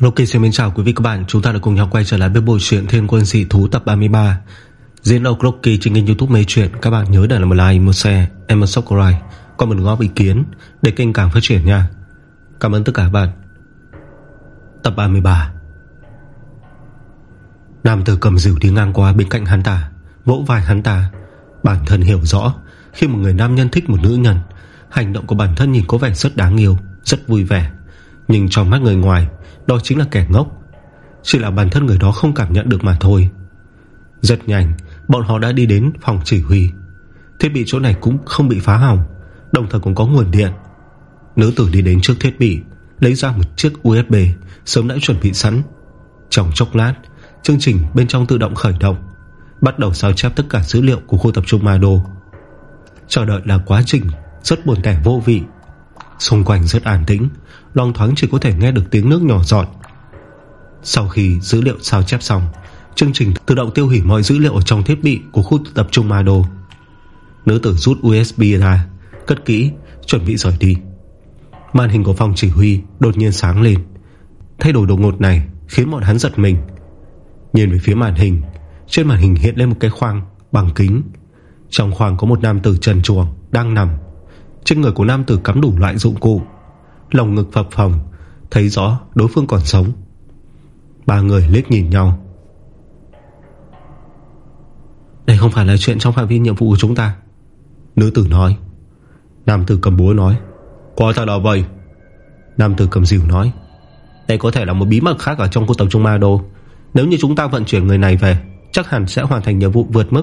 Rocky xin mến chào quý vị các bạn. Chúng ta đã cùng nhau quay trở lại với bộ truyện Thiên quân dị thú tập 33 Diễn đọc Rocky trên kênh youtube mấy chuyện. Các bạn nhớ để lại một like, một share, em một subscribe còn một góp ý kiến Để kênh càng phát triển nha. Cảm ơn tất cả các bạn. Tập 33 Nam tử cầm rượu đi ngang qua bên cạnh hắn ta. Vỗ vai hắn ta. Bản thân hiểu rõ Khi một người nam nhân thích một nữ nhân Hành động của bản thân nhìn có vẻ rất đáng yêu Rất vui vẻ. Nhưng trong mắt người ngoài đó chính là kẻ ngốc. Chỉ là bản thân người đó không cảm nhận được mà thôi. Rất nhanh, Bọn họ đã đi đến phòng chỉ huy. Thiết bị chỗ này cũng không bị phá hỏng, Đồng thời cũng có nguồn điện. Nữ tử đi đến trước thiết bị, Lấy ra một chiếc USB Sớm đã chuẩn bị sẵn. Trong chốc lát, Chương trình bên trong tự động khởi động, Bắt đầu sao chép tất cả dữ liệu của khu tập trung Mado. Chờ đợi là quá trình Rất buồn tẻ vô vị. Xung quanh rất an tĩnh Loang thoáng chỉ có thể nghe được tiếng nước nhỏ giọt. Sau khi dữ liệu sao chép xong, Chương trình tự động tiêu hủy mọi dữ liệu ở trong thiết bị của khu tập trung Mado. Nữ tử rút USB ra, Cất kỹ, Chuẩn bị rời đi. Màn hình của phòng chỉ huy đột nhiên sáng lên. Thay đổi đột ngột này Khiến bọn hắn giật mình. Nhìn về phía màn hình, Trên màn hình hiện lên một cái khoang bằng kính. Trong khoang có một nam tử trần chuồng Đang nằm. Trên người của nam tử cắm đủ loại dụng cụ. Lồng ngực phập phồng, Thấy rõ đối phương còn sống. Ba người liếc nhìn nhau. Đây không phải là chuyện trong phạm vi nhiệm vụ của chúng ta, Nữ tử nói. Nam tử cầm búa nói Có ta đó vậy Nam tử cầm dìu nói, Đây có thể là một bí mật khác ở trong khu tập trung Ma Đô. Nếu như chúng ta vận chuyển người này về, Chắc hẳn sẽ hoàn thành nhiệm vụ vượt mức.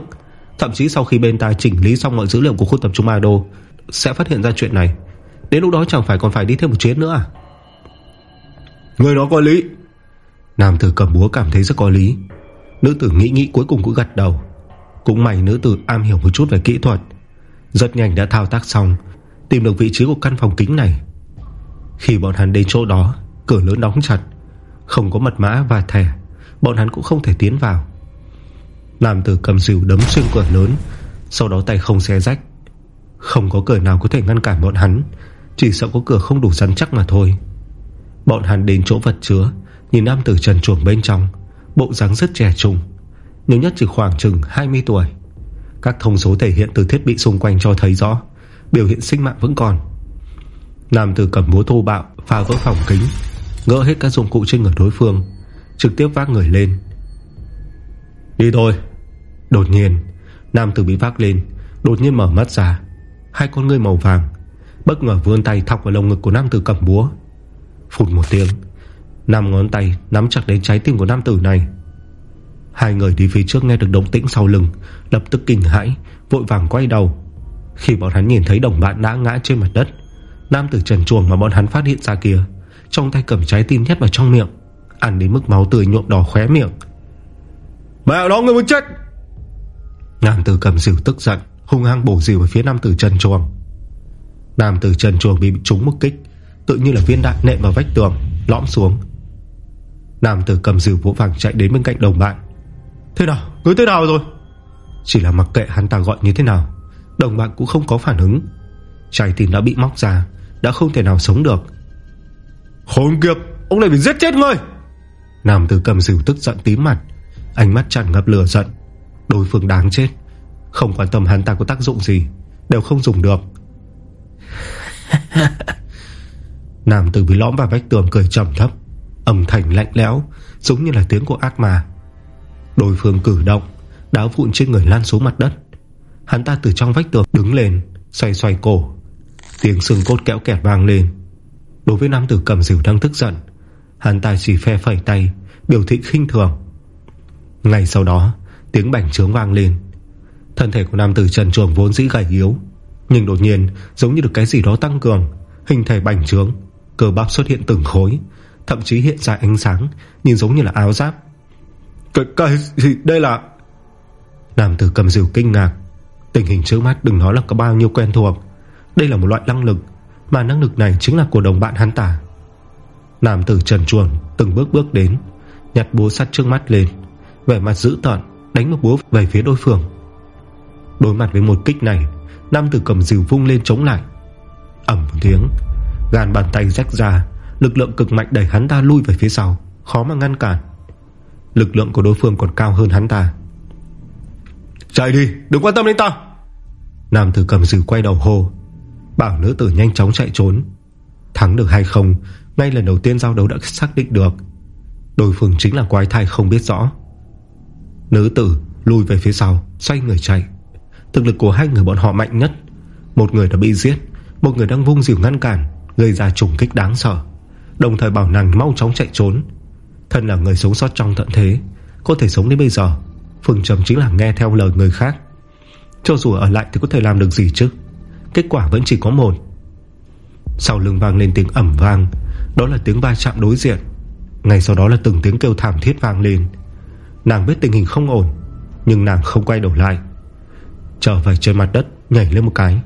Thậm chí sau khi bên ta chỉnh lý xong mọi dữ liệu của khu tập trung Ma Đô, Sẽ phát hiện ra chuyện này. Đến lúc đó chẳng phải còn phải đi thêm một chuyến nữa à? Người đó có lý. Nam tử cầm búa cảm thấy rất có lý. Nữ tử nghĩ nghĩ cuối cùng cũng gật đầu. Cũng may nữ tử am hiểu một chút về kỹ thuật. Rất nhanh đã thao tác xong Tìm được vị trí của căn phòng kính này. Khi bọn hắn đến chỗ đó Cửa lớn đóng chặt Không có mật mã và thẻ Bọn hắn cũng không thể tiến vào. Nam tử cầm dìu đấm xuyên cửa lớn Sau đó tay không xe rách. Không có cửa nào có thể ngăn cản bọn hắn chỉ sợ có cửa không đủ rắn chắc mà thôi. Bọn hắn đến chỗ vật chứa, Nhìn nam tử trần chuồng bên trong, Bộ dáng rất trẻ trung Nhiều nhất chỉ khoảng chừng 20 tuổi. Các thông số thể hiện từ thiết bị xung quanh cho thấy rõ, Biểu hiện sinh mạng vẫn còn. Nam tử cầm búa thô bạo, Phá vỡ phòng kính ngỡ hết các dụng cụ trên người đối phương, Trực tiếp vác người lên. Đi thôi. Đột nhiên, Nam tử bị vác lên, Đột nhiên mở mắt ra, Hai con ngươi màu vàng Bất ngờ vươn tay thọc vào lồng ngực của nam tử cầm búa. Phụt một tiếng Năm ngón tay nắm chặt đến trái tim của nam tử này. Hai người đi phía trước nghe được động tĩnh sau lưng Lập tức kinh hãi Vội vàng quay đầu. Khi bọn hắn nhìn thấy đồng bạn đã ngã trên mặt đất Nam tử trần chuồng mà bọn hắn phát hiện ra kia Trong tay cầm trái tim nhét vào trong miệng Ăn đến mức máu tươi nhuộm đỏ khóe miệng. Mẹ đó người muốn chết! Nam tử cầm dìu tức giận Hung hăng bổ dìu về phía nam tử trần chuồng Nam tử trần chuồng bị trúng một kích Tự như là viên đạn nện vào vách tường Lõm xuống. Nam tử cầm dìu vỗ vàng chạy đến bên cạnh đồng bạn. Thế nào, người thế nào rồi? Chỉ là mặc kệ hắn ta gọi như thế nào Đồng bạn cũng không có phản ứng. Trái tim đã bị móc ra Đã không thể nào sống được. Khốn kiếp, ông này bị giết chết ngươi Nam tử cầm dìu tức giận tím mặt Ánh mắt tràn ngập lửa giận. Đối phương đáng chết Không quan tâm hắn ta có tác dụng gì Đều không dùng được Nam tử bị lõm vào vách tường cười trầm thấp, Âm thanh lạnh lẽo, Giống như là tiếng của ác mà. Đối phương cử động Đáo vụn trên người lan xuống mặt đất. Hắn ta từ trong vách tường đứng lên, Xoay xoay cổ, Tiếng xương cốt kéo kẹt vang lên. Đối với nam tử cầm dìu đang tức giận, Hắn ta chỉ phe phẩy tay, Biểu thị khinh thường. Ngay sau đó, tiếng bảnh trướng vang lên. Thân thể của nam tử trần chuồng vốn dĩ gầy yếu nhưng đột nhiên giống như được cái gì đó tăng cường Hình thể bảnh trướng Cơ bắp xuất hiện từng khối Thậm chí hiện ra ánh sáng Nhìn giống như là áo giáp. Cái, cái gì? Đây là Nam tử cầm dìu kinh ngạc. Tình hình trước mắt đừng nói là có bao nhiêu quen thuộc. Đây là một loại năng lực Mà năng lực này chính là của đồng bạn hắn ta. Nam tử trần chuồng Từng bước bước đến Nhặt búa sắt trước mắt lên Vẻ mặt dữ tợn Đánh một búa về phía đối phương. Đối mặt với một kích này Nam tử cầm dìu vung lên chống lại. Ẩm một tiếng, Gàn bàn tay rách ra, Lực lượng cực mạnh đẩy hắn ta lui về phía sau, Khó mà ngăn cản. Lực lượng của đối phương còn cao hơn hắn ta. Chạy đi, đừng quan tâm đến ta. Nam tử cầm dìu quay đầu hô. Bảo nữ tử nhanh chóng chạy trốn. Thắng được hay không, Ngay lần đầu tiên giao đấu đã xác định được. Đối phương chính là quái thai không biết rõ. Nữ tử lùi về phía sau, Xoay người chạy. Thực lực của hai người bọn họ mạnh nhất. Một người đã bị giết, Một người đang vung dìu ngăn cản, Gây ra trùng kích đáng sợ. Đồng thời bảo nàng mau chóng chạy trốn. Thân là người sống sót trong tận thế, Có thể sống đến bây giờ. Phương trầm chính là nghe theo lời người khác. Cho dù ở lại thì có thể làm được gì chứ? Kết quả vẫn chỉ có một. Sau lưng vang lên tiếng ẩm vang, Đó là tiếng va chạm đối diện. Ngay sau đó là từng tiếng kêu thảm thiết vang lên. Nàng biết tình hình không ổn, Nhưng nàng không quay đầu lại. Trở về trên mặt đất Nhảy lên một cái.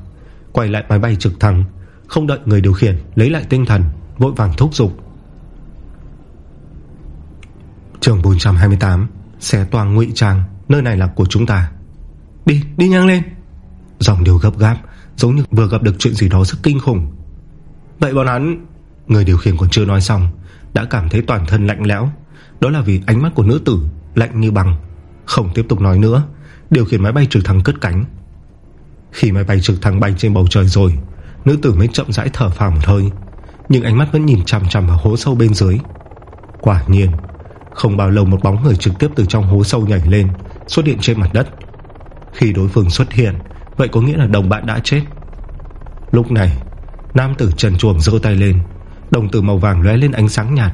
Quay lại máy bay trực thăng Không đợi người điều khiển lấy lại tinh thần Vội vàng thúc giục. Trường 428 Xe toàn ngụy trang Nơi này là của chúng ta. Đi, đi nhanh lên. Dòng điều gấp gáp Giống như vừa gặp được chuyện gì đó rất kinh khủng. Vậy bọn hắn Người điều khiển còn chưa nói xong Đã cảm thấy toàn thân lạnh lẽo. Đó là vì ánh mắt của nữ tử lạnh như bằng Không tiếp tục nói nữa Điều khiển máy bay trực thăng cất cánh. Khi máy bay trực thăng bay trên bầu trời rồi, Nữ tử mới chậm rãi thở phào một hơi, Nhưng ánh mắt vẫn nhìn chằm chằm vào hố sâu bên dưới. Quả nhiên, Không bao lâu một bóng người trực tiếp từ trong hố sâu nhảy lên, Xuất hiện trên mặt đất. Khi đối phương xuất hiện, Vậy có nghĩa là đồng bạn đã chết. Lúc này, Nam tử trần chuồng dơ tay lên, Đồng tử màu vàng lóe lên ánh sáng nhạt.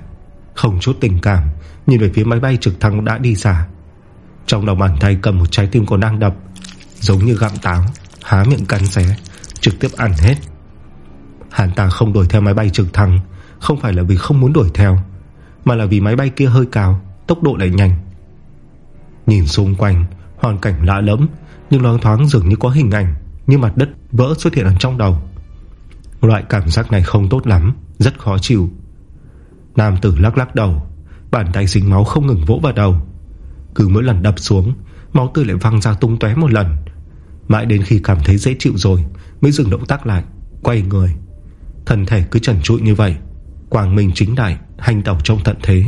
Không chút tình cảm, Nhìn về phía máy bay trực thăng đã đi xa trong đầu bàn tay cầm một trái tim còn đang đập, Giống như gặm táo Há miệng cắn xé, Trực tiếp ăn hết. Hắn ta không đuổi theo máy bay trực thăng, Không phải là vì không muốn đuổi theo, Mà là vì máy bay kia hơi cao, Tốc độ lại nhanh. Nhìn xung quanh, Hoàn cảnh lạ lẫm, Nhưng loáng thoáng dường như có hình ảnh Như mặt đất vỡ xuất hiện ở trong đầu. Loại cảm giác này không tốt lắm, Rất khó chịu. Nam tử lắc lắc đầu, Bàn tay dính máu không ngừng vỗ vào đầu. Cứ mỗi lần đập xuống, Máu tươi lại văng ra tung tóe một lần. Mãi đến khi cảm thấy dễ chịu rồi, Mới dừng động tác lại, Quay người. Thân thể cứ trần trụi như vậy Quảng Minh chính đại, Hành tàu trong tận thế.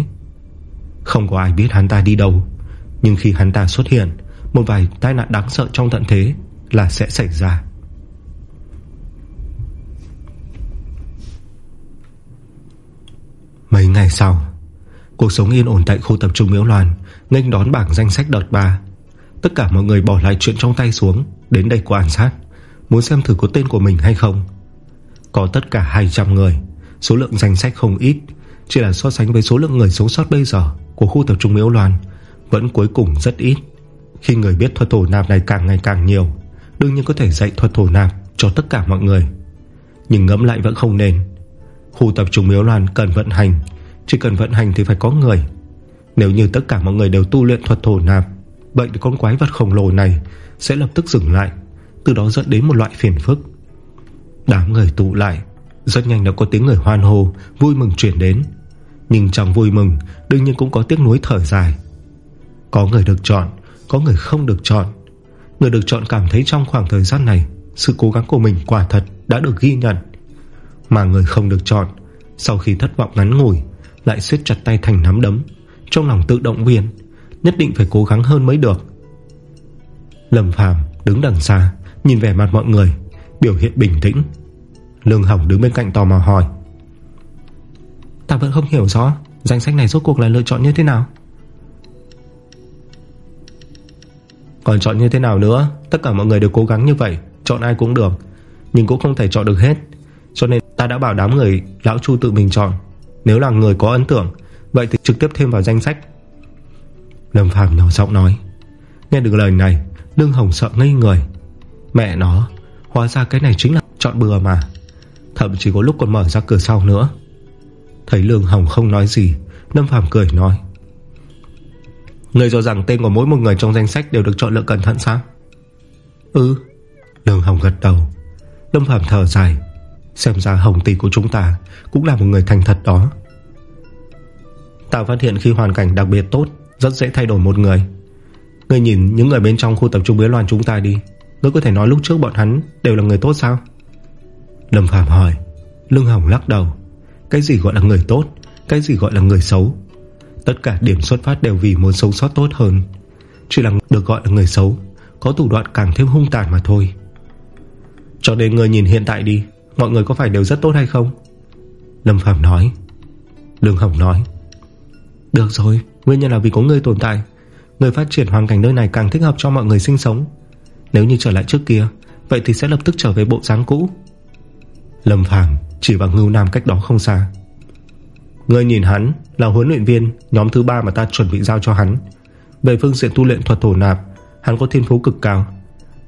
Không có ai biết hắn ta đi đâu, Nhưng khi hắn ta xuất hiện, Một vài tai nạn đáng sợ trong tận thế Là sẽ xảy ra. Mấy ngày sau Cuộc sống yên ổn tại khu tập trung Miếu Loan, Nghênh đón bảng danh sách đợt 3 Tất cả mọi người bỏ lại chuyện trong tay xuống, Đến đây quan sát. Muốn xem thử có tên của mình hay không? Có tất cả 200 người. Số lượng danh sách không ít, Chỉ là so sánh với số lượng người sống sót bây giờ Của khu tập trung Miếu Loan, Vẫn cuối cùng rất ít. Khi người biết thuật thổ nạp này càng ngày càng nhiều, Đương nhiên có thể dạy thuật thổ nạp Cho tất cả mọi người. Nhưng ngẫm lại vẫn không nên. Khu tập trung Miếu Loan cần vận hành chỉ cần vận hành thì phải có người. Nếu như tất cả mọi người đều tu luyện thuật thổ nạp, Vậy thì con quái vật khổng lồ này Sẽ lập tức dừng lại, Từ đó dẫn đến một loại phiền phức. Đám người tụ lại, Rất nhanh đã có tiếng người hoan hô, Vui mừng chuyển đến. Nhưng trong vui mừng, Đương nhiên cũng có tiếc nuối thở dài. Có người được chọn, Có người không được chọn. Người được chọn cảm thấy trong khoảng thời gian này, Sự cố gắng của mình quả thật đã được ghi nhận. Mà người không được chọn, Sau khi thất vọng ngắn ngủi lại siết chặt tay thành nắm đấm. Trong lòng tự động viên Nhất định phải cố gắng hơn mới được. Lâm Phàm đứng đằng xa Nhìn vẻ mặt mọi người Biểu hiện bình tĩnh. Lương Hồng đứng bên cạnh tò mò hỏi. Ta vẫn không hiểu rõ Danh sách này rốt cuộc là lựa chọn như thế nào. Còn chọn như thế nào nữa Tất cả mọi người đều cố gắng như vậy Chọn ai cũng được Nhưng cũng không thể chọn được hết. Cho nên ta đã bảo đám người Lão Chu tự mình chọn nếu là người có ấn tượng, Vậy thì trực tiếp thêm vào danh sách. Lâm Phàm nhỏ giọng nói, Nghe được lời này Lương Hồng sợ ngây người. Mẹ nó, Hóa ra cái này chính là chọn bừa mà. Thậm chí có lúc còn mở ra cửa sau nữa. Thấy Lương Hồng không nói gì, Lâm Phàm cười nói, Người cho rằng tên của mỗi một người trong danh sách Đều được chọn lựa cẩn thận sao? Ừ. Lương Hồng gật đầu. Lâm Phàm thở dài Xem ra Hồng tỷ của chúng ta Cũng là một người thành thật đó. Tao phát hiện khi hoàn cảnh đặc biệt tốt, Rất dễ thay đổi một người. Người nhìn những người bên trong khu tập trung Bế Loan chúng ta đi, Ngươi có thể nói lúc trước bọn hắn Đều là người tốt sao? Lâm Phàm hỏi Lương Hồng lắc đầu, Cái gì gọi là người tốt, Cái gì gọi là người xấu? Tất cả điểm xuất phát đều vì muốn sống sót tốt hơn. Chỉ là được gọi là người xấu, Có thủ đoạn càng thêm hung tàn mà thôi. Cho nên người nhìn hiện tại đi Mọi người có phải đều rất tốt hay không? Lâm Phàm nói. Đường Hồng nói. Được rồi, nguyên nhân là vì có người tồn tại. Người phát triển hoàn cảnh nơi này càng thích hợp cho mọi người sinh sống. Nếu như trở lại trước kia Vậy thì sẽ lập tức trở về bộ dáng cũ. Lâm Phàm chỉ vào ngưu nam cách đó không xa. Người nhìn hắn là huấn luyện viên Nhóm thứ ba mà ta chuẩn bị giao cho hắn. Về phương diện tu luyện thuật thổ nạp Hắn có thiên phú cực cao.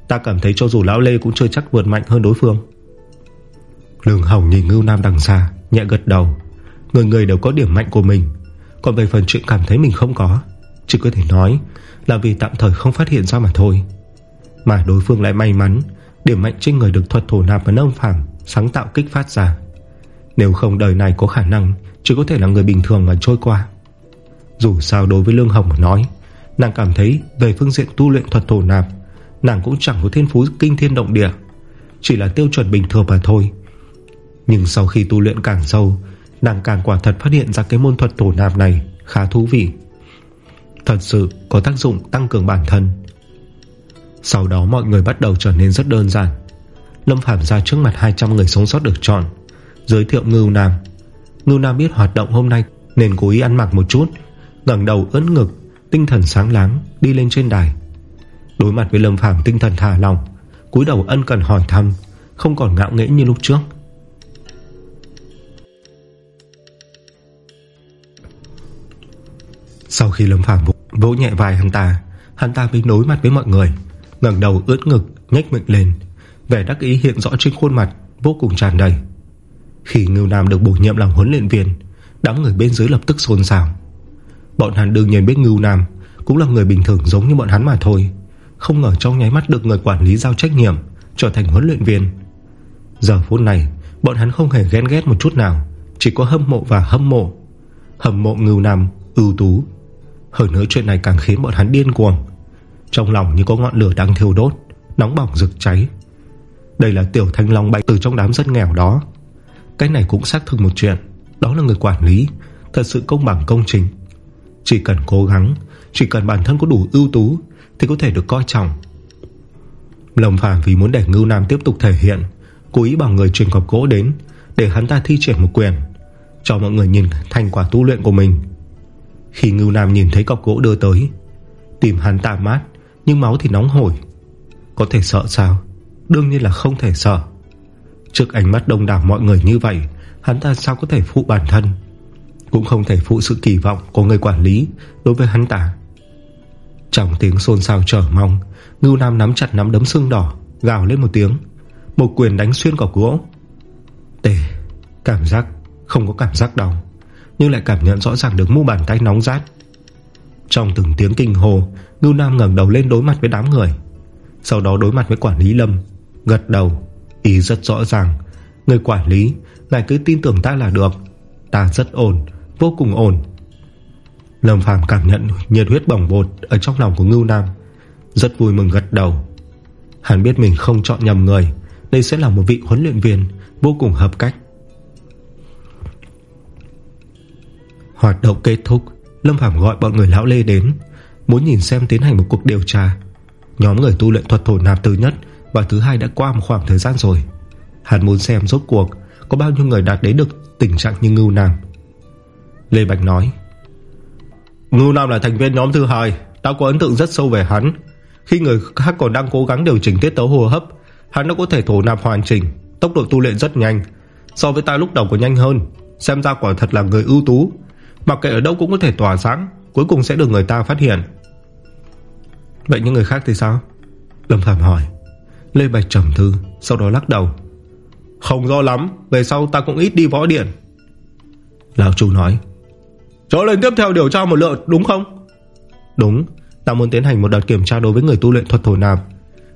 Ta cảm thấy cho dù lão Lê cũng chưa chắc vượt mạnh hơn đối phương. Lương Hồng nhìn ngưu nam đằng xa, Nhẹ gật đầu. Người người đều có điểm mạnh của mình, Còn về phần chuyện cảm thấy mình không có, Chỉ có thể nói là vì tạm thời không phát hiện ra mà thôi. Mà đối phương lại may mắn, Điểm mạnh trên người được thuật thổ nạp và nông phẳng Sáng tạo kích phát ra. Nếu không đời này có khả năng, Chỉ có thể là người bình thường mà trôi qua. Dù sao đối với Lương Hồng mà nói, Nàng cảm thấy về phương diện tu luyện thuật thổ nạp, Nàng cũng chẳng có thiên phú kinh thiên động địa. Chỉ là tiêu chuẩn bình thường mà thôi nhưng sau khi tu luyện càng sâu, Nàng càng quả thật phát hiện ra cái môn thuật thổ nạp này Khá thú vị. Thật sự có tác dụng tăng cường bản thân. Sau đó mọi người bắt đầu trở nên rất đơn giản. Lâm Phạm ra trước mặt 200 người sống sót được chọn, Giới thiệu Ngưu Nam. Ngưu Nam biết hoạt động hôm nay Nên cố ý ăn mặc một chút, ngẩng đầu ướn ngực, Tinh thần sáng láng, đi lên trên đài. Đối mặt với Lâm Phạm tinh thần thả lòng cúi đầu ân cần hỏi thăm, Không còn ngạo nghễ như lúc trước. Sau khi Lâm Phàm vỗ nhẹ vai hắn ta Hắn ta mới nối mặt với mọi người, ngẩng đầu ướt ngực, nhếch miệng lên. Vẻ đắc ý hiện rõ trên khuôn mặt, Vô cùng tràn đầy. Khi Ngưu Nam được bổ nhiệm làm huấn luyện viên, Đám người bên dưới lập tức xôn xao. Bọn hắn đương nhiên biết Ngưu Nam Cũng là người bình thường giống như bọn hắn mà thôi, Không ngờ trong nháy mắt được người quản lý giao trách nhiệm Trở thành huấn luyện viên. Giờ phút này, Bọn hắn không hề ghen ghét một chút nào, Chỉ có hâm mộ và hâm mộ. Hâm mộ Ngưu Nam ưu tú hơn nữa chuyện này càng khiến bọn hắn điên cuồng. Trong lòng như có ngọn lửa đang thiêu đốt, Nóng bỏng rực cháy. Đây là tiểu thanh long bay từ trong đám rất nghèo đó. Cái này cũng xác thực một chuyện, Đó là người quản lý, Thật sự công bằng công trình. Chỉ cần cố gắng, Chỉ cần bản thân có đủ ưu tú, Thì có thể được coi trọng. Lâm Phàm vì muốn để Ngưu Nam tiếp tục thể hiện, Cố ý bảo người truyền cọc gỗ đến, Để hắn ta thi triển một quyền. Cho mọi người nhìn thành quả tu luyện của mình khi Ngưu Nam nhìn thấy cọc gỗ đưa tới, Tìm hắn ta mát, Nhưng máu thì nóng hổi. Có thể sợ sao? Đương nhiên là không thể sợ. Trước ánh mắt đông đảo mọi người như vậy, Hắn ta sao có thể phụ bản thân? Cũng không thể phụ sự kỳ vọng Của người quản lý đối với hắn ta. Trong tiếng xôn xao trở mong, Ngưu Nam nắm chặt nắm đấm xương đỏ, Gào lên một tiếng. Một quyền đánh xuyên cọc gỗ. Tề, Cảm giác, không có cảm giác đau nhưng lại cảm nhận rõ ràng được mu bàn tay nóng rát. Trong từng tiếng kinh hồ Ngưu Nam ngẩng đầu lên đối mặt với đám người. Sau đó đối mặt với quản lý Lâm, Gật đầu, Ý rất rõ ràng. Người quản lý, Ngài cứ tin tưởng ta là được. Ta rất ổn, Vô cùng ổn. Lâm Phàm cảm nhận nhiệt huyết bỏng bột Ở trong lòng của Ngưu Nam, Rất vui mừng gật đầu. Hắn biết mình không chọn nhầm người, Đây sẽ là một vị huấn luyện viên Vô cùng hợp cách. Hoạt động kết thúc, Lâm Phàm gọi bọn người lão Lê đến, Muốn nhìn xem tiến hành một cuộc điều tra. Nhóm người tu luyện thuật thổ nạp thứ nhất, Và thứ hai đã qua một khoảng thời gian rồi. Hắn muốn xem rốt cuộc Có bao nhiêu người đạt đến được tình trạng như Ngưu Nam. Lê Bạch nói, Ngưu Nam là thành viên nhóm thứ hai đã có ấn tượng rất sâu về hắn. Khi người khác còn đang cố gắng điều chỉnh tiết tấu hô hấp, Hắn đã có thể thổ nạp hoàn chỉnh, Tốc độ tu luyện rất nhanh. So với ta lúc đầu còn nhanh hơn, Xem ra quả thật là người ưu tú. Mặc kệ ở đâu cũng có thể tỏa sáng, Cuối cùng sẽ được người ta phát hiện. Vậy những người khác thì sao? Lâm Phạm hỏi. Lê Bạch trầm thư Sau đó lắc đầu. Không do lắm, Về sau ta cũng ít đi võ điện. Lão chủ nói. Cho lên tiếp theo điều tra một lượt, đúng không? Đúng, Ta muốn tiến hành một đợt kiểm tra đối với người tu luyện thuật thổ nạp.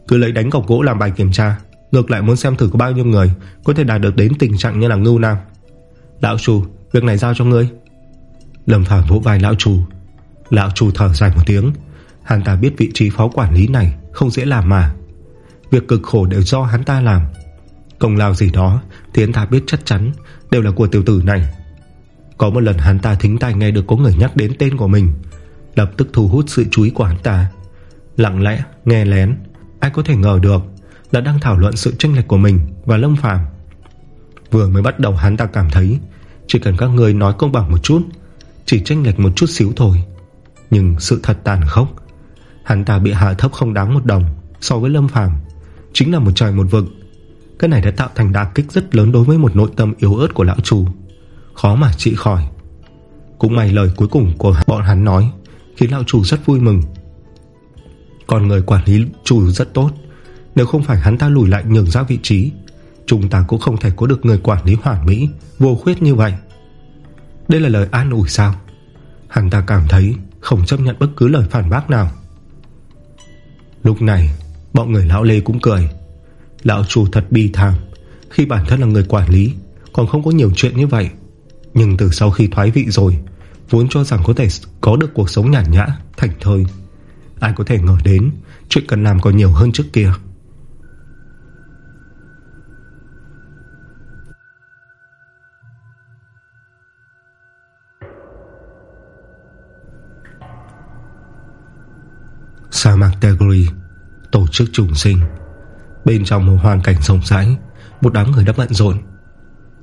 Cứ lấy đánh cọc gỗ làm bài kiểm tra, Ngược lại muốn xem thử có bao nhiêu người Có thể đạt được đến tình trạng như là ngưu nam. Lão chủ Việc này giao cho ngươi. Lâm Phàm vỗ vai lão chủ Lão chủ thở dài một tiếng. Hắn ta biết vị trí phó quản lý này Không dễ làm mà. Việc cực khổ đều do hắn ta làm. Công lao gì đó Thì hắn ta biết chắc chắn Đều là của tiểu tử này. Có một lần hắn ta thính tai nghe được có người nhắc đến tên của mình Lập tức thu hút sự chú ý của hắn ta. Lặng lẽ, nghe lén Ai có thể ngờ được Là đang thảo luận sự tranh lệch của mình và Lâm Phàm. Vừa mới bắt đầu hắn ta cảm thấy Chỉ cần các người nói công bằng một chút chỉ tranh lệch một chút xíu thôi. Nhưng sự thật tàn khốc, Hắn ta bị hạ thấp không đáng một đồng So với Lâm Phàm, Chính là một trời một vực. Cái này đã tạo thành đả kích rất lớn đối với một nội tâm yếu ớt của lão chủ Khó mà trị khỏi. Cũng may lời cuối cùng của bọn hắn nói, Khiến lão chủ rất vui mừng. Còn người quản lý chủ rất tốt, Nếu không phải hắn ta lùi lại nhường ra vị trí, Chúng ta cũng không thể có được người quản lý hoàn mỹ, Vô khuyết như vậy. Đây là lời an ủi sao? Hắn ta cảm thấy không chấp nhận bất cứ lời phản bác nào. Lúc này, Bọn người lão Lê cũng cười. Lão chủ thật bi thảm. Khi bản thân là người quản lý, Còn không có nhiều chuyện như vậy. Nhưng từ sau khi thoái vị rồi, Vốn cho rằng có thể có được cuộc sống nhàn nhã Thành thơi. Ai có thể ngờ đến, Chuyện cần làm còn nhiều hơn trước kia. Sa mạc Tegri Tổ chức trùng sinh. Bên trong một hoàn cảnh rộng rãi Một đám người đã bận rộn.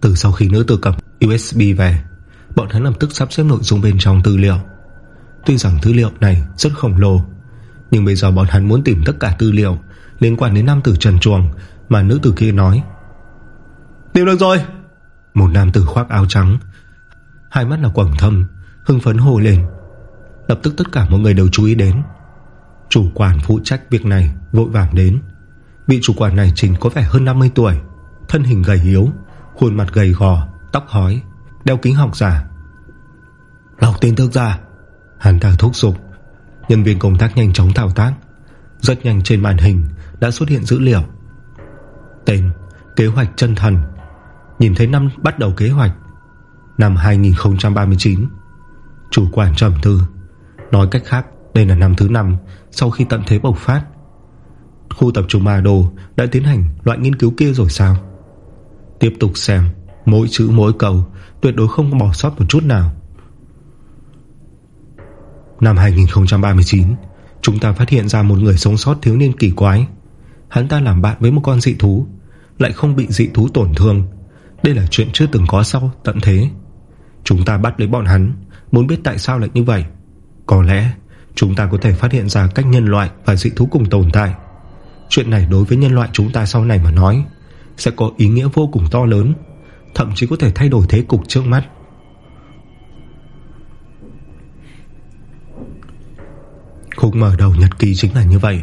Từ sau khi nữ tử cầm USB về Bọn hắn lập tức sắp xếp nội dung bên trong tư liệu. Tuy rằng tư liệu này rất khổng lồ Nhưng bây giờ bọn hắn muốn tìm tất cả tư liệu Liên quan đến nam tử Trần Chuồng Mà nữ tử kia nói. Tìm được rồi. Một nam tử khoác áo trắng Hai mắt là quầng thâm Hưng phấn hồ lên. Lập tức tất cả mọi người đều chú ý đến Chủ quản phụ trách việc này Vội vàng đến. Vị chủ quản này chính có vẻ hơn 50 tuổi Thân hình gầy yếu Khuôn mặt gầy gò, tóc hói Đeo kính học giả. Lọc tin tức ra. Hắn ta thúc giục. Nhân viên công tác nhanh chóng thao tác. Rất nhanh trên màn hình đã xuất hiện dữ liệu. Tên Kế hoạch chân thần. Nhìn thấy năm bắt đầu kế hoạch. Năm 2039 Chủ quản trầm thư Nói cách khác đây là năm thứ 5 sau khi tận thế bộc phát, Khu tập trung Ma đồ đã tiến hành loại nghiên cứu kia rồi sao? Tiếp tục xem, Mỗi chữ, mỗi câu Tuyệt đối không bỏ sót một chút nào. Năm 2039 Chúng ta phát hiện ra một người sống sót thiếu niên kỳ quái. Hắn ta làm bạn với một con dị thú, Lại không bị dị thú tổn thương. Đây là chuyện chưa từng có sau tận thế. Chúng ta bắt lấy bọn hắn, Muốn biết tại sao lại như vậy. Có lẽ Chúng ta có thể phát hiện ra cách nhân loại Và dị thú cùng tồn tại. Chuyện này đối với nhân loại chúng ta sau này mà nói, Sẽ có ý nghĩa vô cùng to lớn, Thậm chí có thể thay đổi thế cục trước mắt. Khúc mở đầu nhật ký chính là như vậy.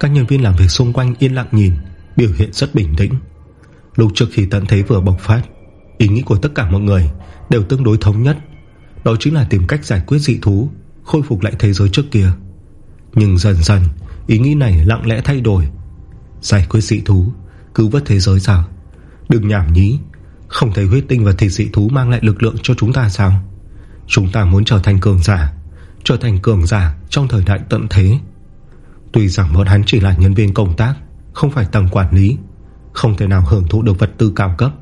Các nhân viên làm việc xung quanh yên lặng nhìn, Biểu hiện rất bình tĩnh. Lúc trước khi tận thế vừa bộc phát, Ý nghĩ của tất cả mọi người Đều tương đối thống nhất. Đó chính là tìm cách giải quyết dị thú. Khôi phục lại thế giới trước kia. Nhưng dần dần, Ý nghĩ này lặng lẽ thay đổi. Giải quyết dị thú, Cứu vớt thế giới sao? Đừng nhảm nhí, Không thấy huyết tinh và thịt dị thú mang lại lực lượng cho chúng ta sao? Chúng ta muốn trở thành cường giả, Trở thành cường giả trong thời đại tận thế. Tuy rằng bọn hắn chỉ là nhân viên công tác, Không phải tầng quản lý, Không thể nào hưởng thụ được vật tư cao cấp,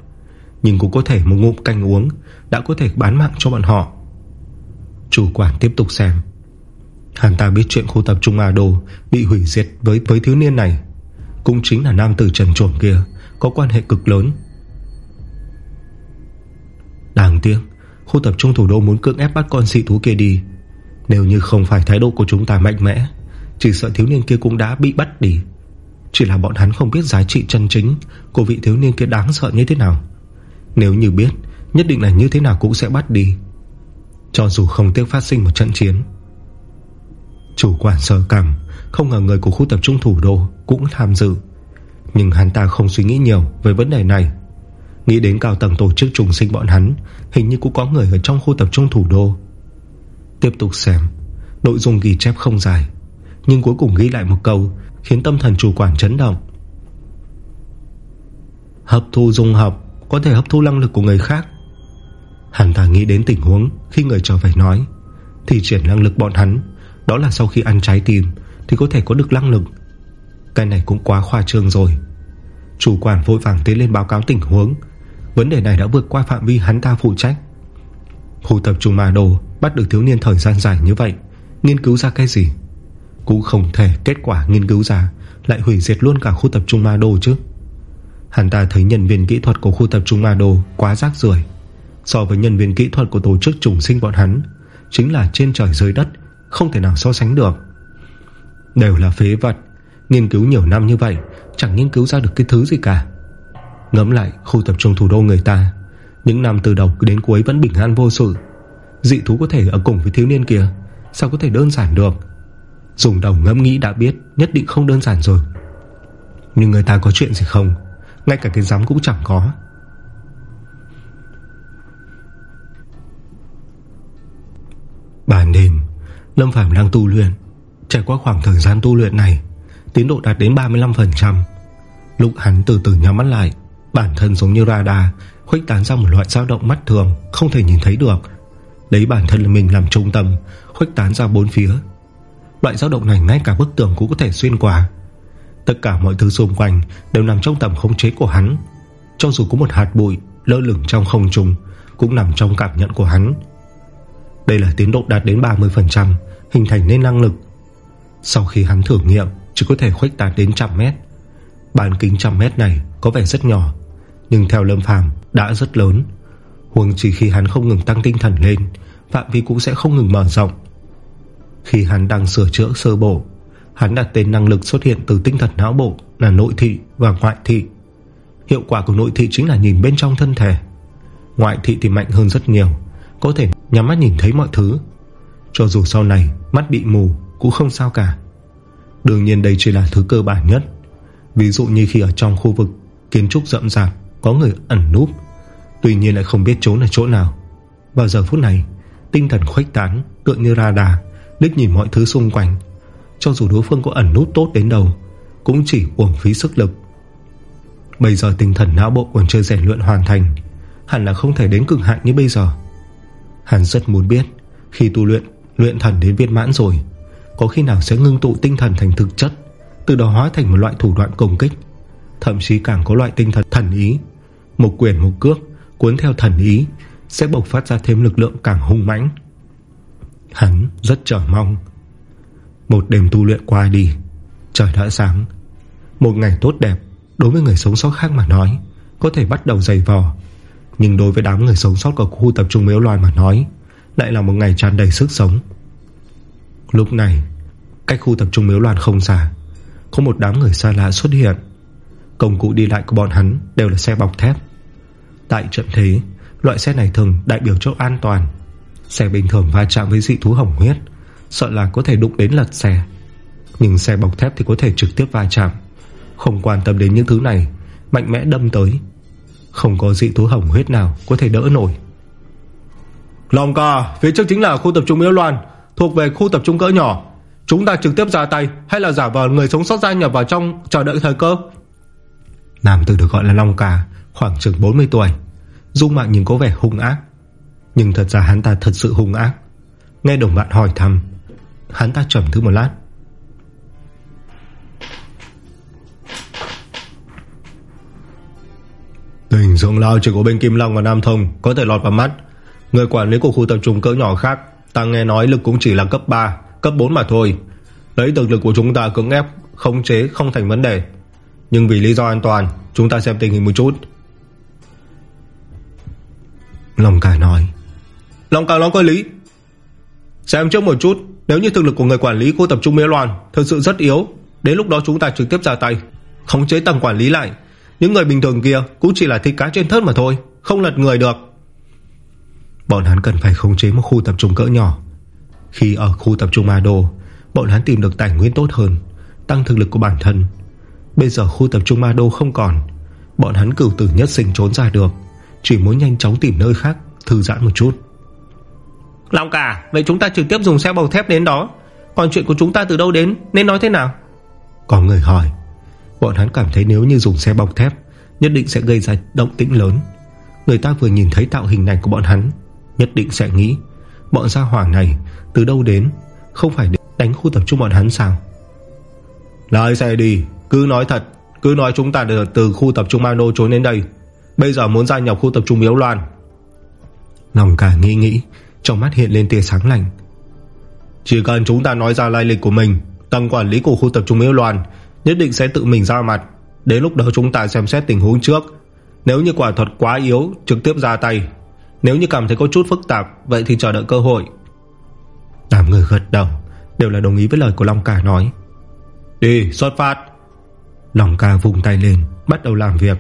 Nhưng cũng có thể một ngụm canh uống Đã có thể bán mạng cho bọn họ. Chủ quản tiếp tục xem. Hắn ta biết chuyện khu tập trung A Đô Bị hủy diệt với với thiếu niên này. Cũng chính là nam tử trần chuồng kia Có quan hệ cực lớn. Đáng tiếc, Khu tập trung thủ đô muốn cưỡng ép bắt con dị thú kia đi. Nếu như không phải thái độ của chúng ta mạnh mẽ, Chỉ sợ thiếu niên kia cũng đã bị bắt đi. Chỉ là bọn hắn không biết giá trị chân chính Của vị thiếu niên kia đáng sợ như thế nào. Nếu như biết, Nhất định là như thế nào cũng sẽ bắt đi cho dù không tiếc phát sinh một trận chiến, Chủ quản sở cảm Không ngờ người của khu tập trung thủ đô Cũng tham dự. Nhưng hắn ta không suy nghĩ nhiều về vấn đề này. Nghĩ đến cao tầng tổ chức trùng sinh bọn hắn, Hình như cũng có người ở trong khu tập trung thủ đô. Tiếp tục xem, Nội dung ghi chép không dài, Nhưng cuối cùng ghi lại một câu Khiến tâm thần chủ quản chấn động. Hấp thu dung hợp Có thể hấp thu năng lực của người khác Hắn ta nghĩ đến tình huống Khi người trở về nói, Thì chuyển năng lực bọn hắn, Đó là sau khi ăn trái tim Thì có thể có được năng lực. Cái này cũng quá khoa trương rồi. Chủ quản vội vàng tiến lên báo cáo tình huống. Vấn đề này đã vượt qua phạm vi hắn ta phụ trách. Khu tập trung Ma đồ Bắt được thiếu niên thời gian dài như vậy, Nghiên cứu ra cái gì? Cũng không thể kết quả nghiên cứu ra, Lại hủy diệt luôn cả khu tập trung Ma đồ chứ. Hắn ta thấy nhân viên kỹ thuật của khu tập trung Ma đồ Quá rác rưởi. So với nhân viên kỹ thuật của tổ chức trùng sinh bọn hắn, Chính là trên trời dưới đất, Không thể nào so sánh được. Đều là phế vật, Nghiên cứu nhiều năm như vậy, Chẳng nghiên cứu ra được cái thứ gì cả. Ngẫm lại, khu tập trung thủ đô người ta, Những năm từ đầu đến cuối vẫn bình an vô sự. Dị thú có thể ở cùng với thiếu niên kia, Sao có thể đơn giản được? Dùng đầu ngẫm nghĩ đã biết, Nhất định không đơn giản rồi. Nhưng người ta có chuyện gì không? Ngay cả cái giám cũng chẳng có. Bản đêm, Lâm Phàm đang tu luyện. Trải qua khoảng thời gian tu luyện này, Tiến độ đạt đến 35% Lúc hắn từ từ nhắm mắt lại, Bản thân giống như radar, Khuếch tán ra một loại dao động mắt thường, Không thể nhìn thấy được. Lấy bản thân mình làm trung tâm, Khuếch tán ra bốn phía. Loại dao động này ngay cả bức tường cũng có thể xuyên qua. Tất cả mọi thứ xung quanh Đều nằm trong tầm khống chế của hắn. Cho dù có một hạt bụi lơ lửng trong không trung, Cũng nằm trong cảm nhận của hắn. Đây là tiến độ đạt đến 30% Hình thành nên năng lực. Sau khi hắn thử nghiệm, Chỉ có thể khuếch tán đến trăm mét. Bàn kính trăm mét này có vẻ rất nhỏ, Nhưng theo Lâm Phàm, đã rất lớn. Huống chỉ khi hắn không ngừng tăng tinh thần lên, Phạm vi cũng sẽ không ngừng mở rộng. Khi hắn đang sửa chữa sơ bộ, Hắn đặt tên năng lực xuất hiện từ tinh thần não bộ Là nội thị và ngoại thị. Hiệu quả của nội thị chính là nhìn bên trong thân thể. Ngoại thị thì mạnh hơn rất nhiều có thể nhắm mắt nhìn thấy mọi thứ. Cho dù sau này mắt bị mù Cũng không sao cả. Đương nhiên đây chỉ là thứ cơ bản nhất. Ví dụ như khi ở trong khu vực Kiến trúc rậm rạp Có người ẩn núp, Tuy nhiên lại không biết trốn ở chỗ nào. Vào giờ phút này, Tinh thần khuếch tán, tựa như radar Đích nhìn mọi thứ xung quanh. Cho dù đối phương có ẩn nút tốt đến đâu, Cũng chỉ uổng phí sức lực. Bây giờ tinh thần não bộ còn chưa rèn luyện hoàn thành, Hẳn là không thể đến cực hạn như bây giờ. Hắn rất muốn biết, Khi tu luyện Luyện thần đến viên mãn rồi, Có khi nào sẽ ngưng tụ tinh thần thành thực chất, Từ đó hóa thành một loại thủ đoạn công kích. Thậm chí càng có loại tinh thần thần ý, Một quyền một cước Cuốn theo thần ý, Sẽ bộc phát ra thêm lực lượng càng hung mãnh. Hắn rất chờ mong. Một đêm tu luyện qua đi, Trời đã sáng. Một ngày tốt đẹp Đối với người sống sót khác mà nói, Có thể bắt đầu dày vò. Nhưng đối với đám người sống sót ở khu tập trung miếu loài mà nói, Lại là một ngày tràn đầy sức sống. Lúc này, Cách khu tập trung miếu loạn không xa, Có một đám người xa lạ xuất hiện. Công cụ đi lại của bọn hắn Đều là xe bọc thép. Tại trận thế, Loại xe này thường đại biểu cho an toàn. Xe bình thường va chạm với dị thú hỏng huyết, Sợ là có thể đụng đến lật xe. Nhưng xe bọc thép thì có thể trực tiếp va chạm. Không quan tâm đến những thứ này, Mạnh mẽ đâm tới không có dị thú hỏng huyết nào Có thể đỡ nổi. Lòng ca Phía trước chính là khu tập trung Miếu Loan Thuộc về khu tập trung cỡ nhỏ. Chúng ta trực tiếp ra tay Hay là giả vờ người sống sót gia nhập vào trong chờ đợi thời cơ? Nam tử được gọi là Long Ca Khoảng chừng 40 tuổi. Dung mạo nhìn có vẻ hung ác. Nhưng thật ra hắn ta thật sự hung ác. Nghe đồng bạn hỏi thăm Hắn ta trầm thứ một lát Tình dưỡng lao chỉ có bên Kim Long và Nam Thông, Có thể lọt vào mắt. Người quản lý của khu tập trung cỡ nhỏ khác, Ta nghe nói lực cũng chỉ là cấp 3 Cấp 4 mà thôi. Lấy thực lực của chúng ta cưỡng ép, khống chế không thành vấn đề. Nhưng vì lý do an toàn, Chúng ta xem tình hình một chút. Long Cải nói. Long Cải nói có lý. Xem trước một chút, Nếu như thực lực của người quản lý khu tập trung mê loan Thực sự rất yếu, Đến lúc đó chúng ta trực tiếp ra tay, Khống chế tầng quản lý lại. Những người bình thường kia cũng chỉ là thịt cá trên thớt mà thôi Không lật người được. Bọn hắn cần phải khống chế một khu tập trung cỡ nhỏ. Khi ở khu tập trung Ma Đô Bọn hắn tìm được tài nguyên tốt hơn Tăng thực lực của bản thân. Bây giờ khu tập trung Ma Đô không còn Bọn hắn cửu tử nhất sinh trốn ra được Chỉ muốn nhanh chóng tìm nơi khác Thư giãn một chút. Long cả Vậy chúng ta trực tiếp dùng xe bầu thép đến đó. Còn chuyện của chúng ta từ đâu đến Nên nói thế nào? Có người hỏi Bọn hắn cảm thấy nếu như dùng xe bọc thép, Nhất định sẽ gây ra động tĩnh lớn. Người ta vừa nhìn thấy tạo hình này của bọn hắn, Nhất định sẽ nghĩ, Bọn gia hỏa này, từ đâu đến? Không phải đánh khu tập trung bọn hắn sao? Lái xe đi, Cứ nói thật, Cứ nói chúng ta được từ khu tập trung Mano trốn đến đây, Bây giờ muốn gia nhập khu tập trung Miếu Loan. Lòng cả nghĩ nghĩ, Trong mắt hiện lên tia sáng lạnh. Chỉ cần chúng ta nói ra lai lịch của mình, Tầng quản lý của khu tập trung Miếu Loan Nhất định sẽ tự mình ra mặt. Đến lúc đó chúng ta xem xét tình huống trước. Nếu như quả thuật quá yếu, Trực tiếp ra tay. Nếu như cảm thấy có chút phức tạp, Vậy thì chờ đợi cơ hội. Đám người gật đầu, Đều là đồng ý với lời của Long Ca nói. Đi, xuất phát. Long Ca vùng tay lên, Bắt đầu làm việc.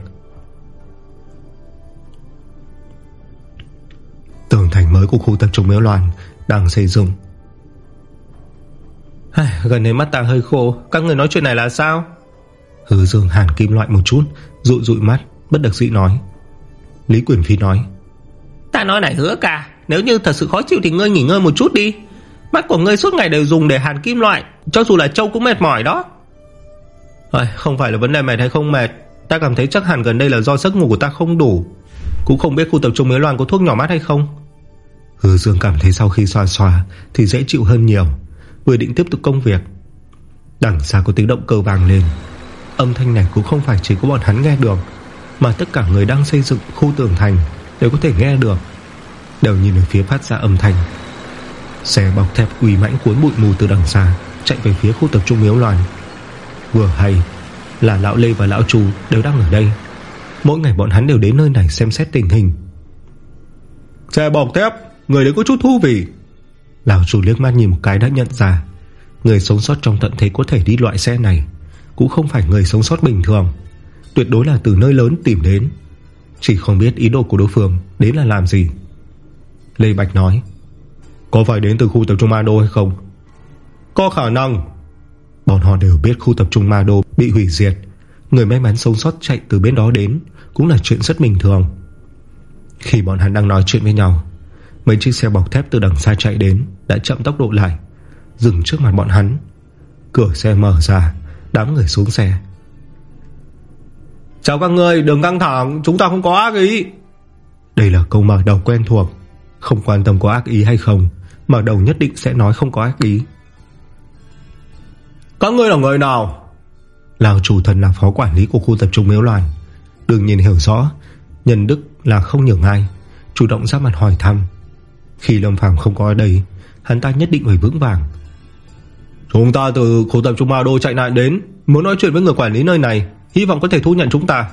Tường thành mới của khu tập trung Miếu loạn Đang xây dựng. Gần đây mắt ta hơi khô. Các người nói chuyện này là sao? Hứa dương hàn kim loại một chút Rụi rụi mắt bất đắc dĩ nói. Lý Quyền Phi nói. Ta nói này hứa cả Nếu như thật sự khó chịu thì ngươi nghỉ ngơi một chút đi. Mắt của ngươi suốt ngày đều dùng để hàn kim loại Cho dù là châu cũng mệt mỏi đó. À, Không phải là vấn đề mệt hay không mệt. Ta cảm thấy chắc hẳn gần đây là do giấc ngủ của ta không đủ. Cũng không biết khu tập trung mới loan có thuốc nhỏ mắt hay không. Hứa dương cảm thấy sau khi xoa xoa Thì dễ chịu hơn nhiều Vừa định tiếp tục công việc, Đằng xa có tiếng động cơ vàng lên. Âm thanh này cũng không phải chỉ có bọn hắn nghe được, Mà tất cả người đang xây dựng khu tường thành Đều có thể nghe được. Đều nhìn về phía phát ra âm thanh. Xe bọc thép quỳ mãnh cuốn bụi mù từ đằng xa Chạy về phía khu tập trung miếu loài. Vừa hay Là lão Lê và lão Chu đều đang ở đây. Mỗi ngày bọn hắn đều đến nơi này xem xét tình hình. Xe bọc thép, Người đấy có chút thú vị. Lão chủ liếc mắt nhìn một cái đã nhận ra, Người sống sót trong tận thế có thể đi loại xe này Cũng không phải người sống sót bình thường. Tuyệt đối là từ nơi lớn tìm đến. Chỉ không biết ý đồ của đối phương Đến là làm gì. Lê Bạch nói, Có phải đến từ khu tập trung Ma Đô hay không? Có khả năng. Bọn họ đều biết khu tập trung Ma Đô bị hủy diệt. Người may mắn sống sót chạy từ bên đó đến Cũng là chuyện rất bình thường. Khi bọn hắn đang nói chuyện với nhau Mấy chiếc xe bọc thép từ đằng xa chạy đến Đã chậm tốc độ lại Dừng trước mặt bọn hắn. Cửa xe mở ra Đám người xuống xe. Chào các người đừng căng thẳng Chúng ta không có ác ý. Đây là câu mở đầu quen thuộc. Không quan tâm có ác ý hay không Mở đầu nhất định sẽ nói không có ác ý. Các người là người nào? Lào chủ thần là phó quản lý của khu tập trung miếu loàn Đừng nhìn hiểu rõ Nhân đức là không nhường ai Chủ động ra mặt hỏi thăm khi Lâm Phàm không có ở đây, Hắn ta nhất định phải vững vàng. Chúng ta từ khu tập trung Ma Đô chạy nạn đến, Muốn nói chuyện với người quản lý nơi này, Hy vọng có thể thu nhận chúng ta.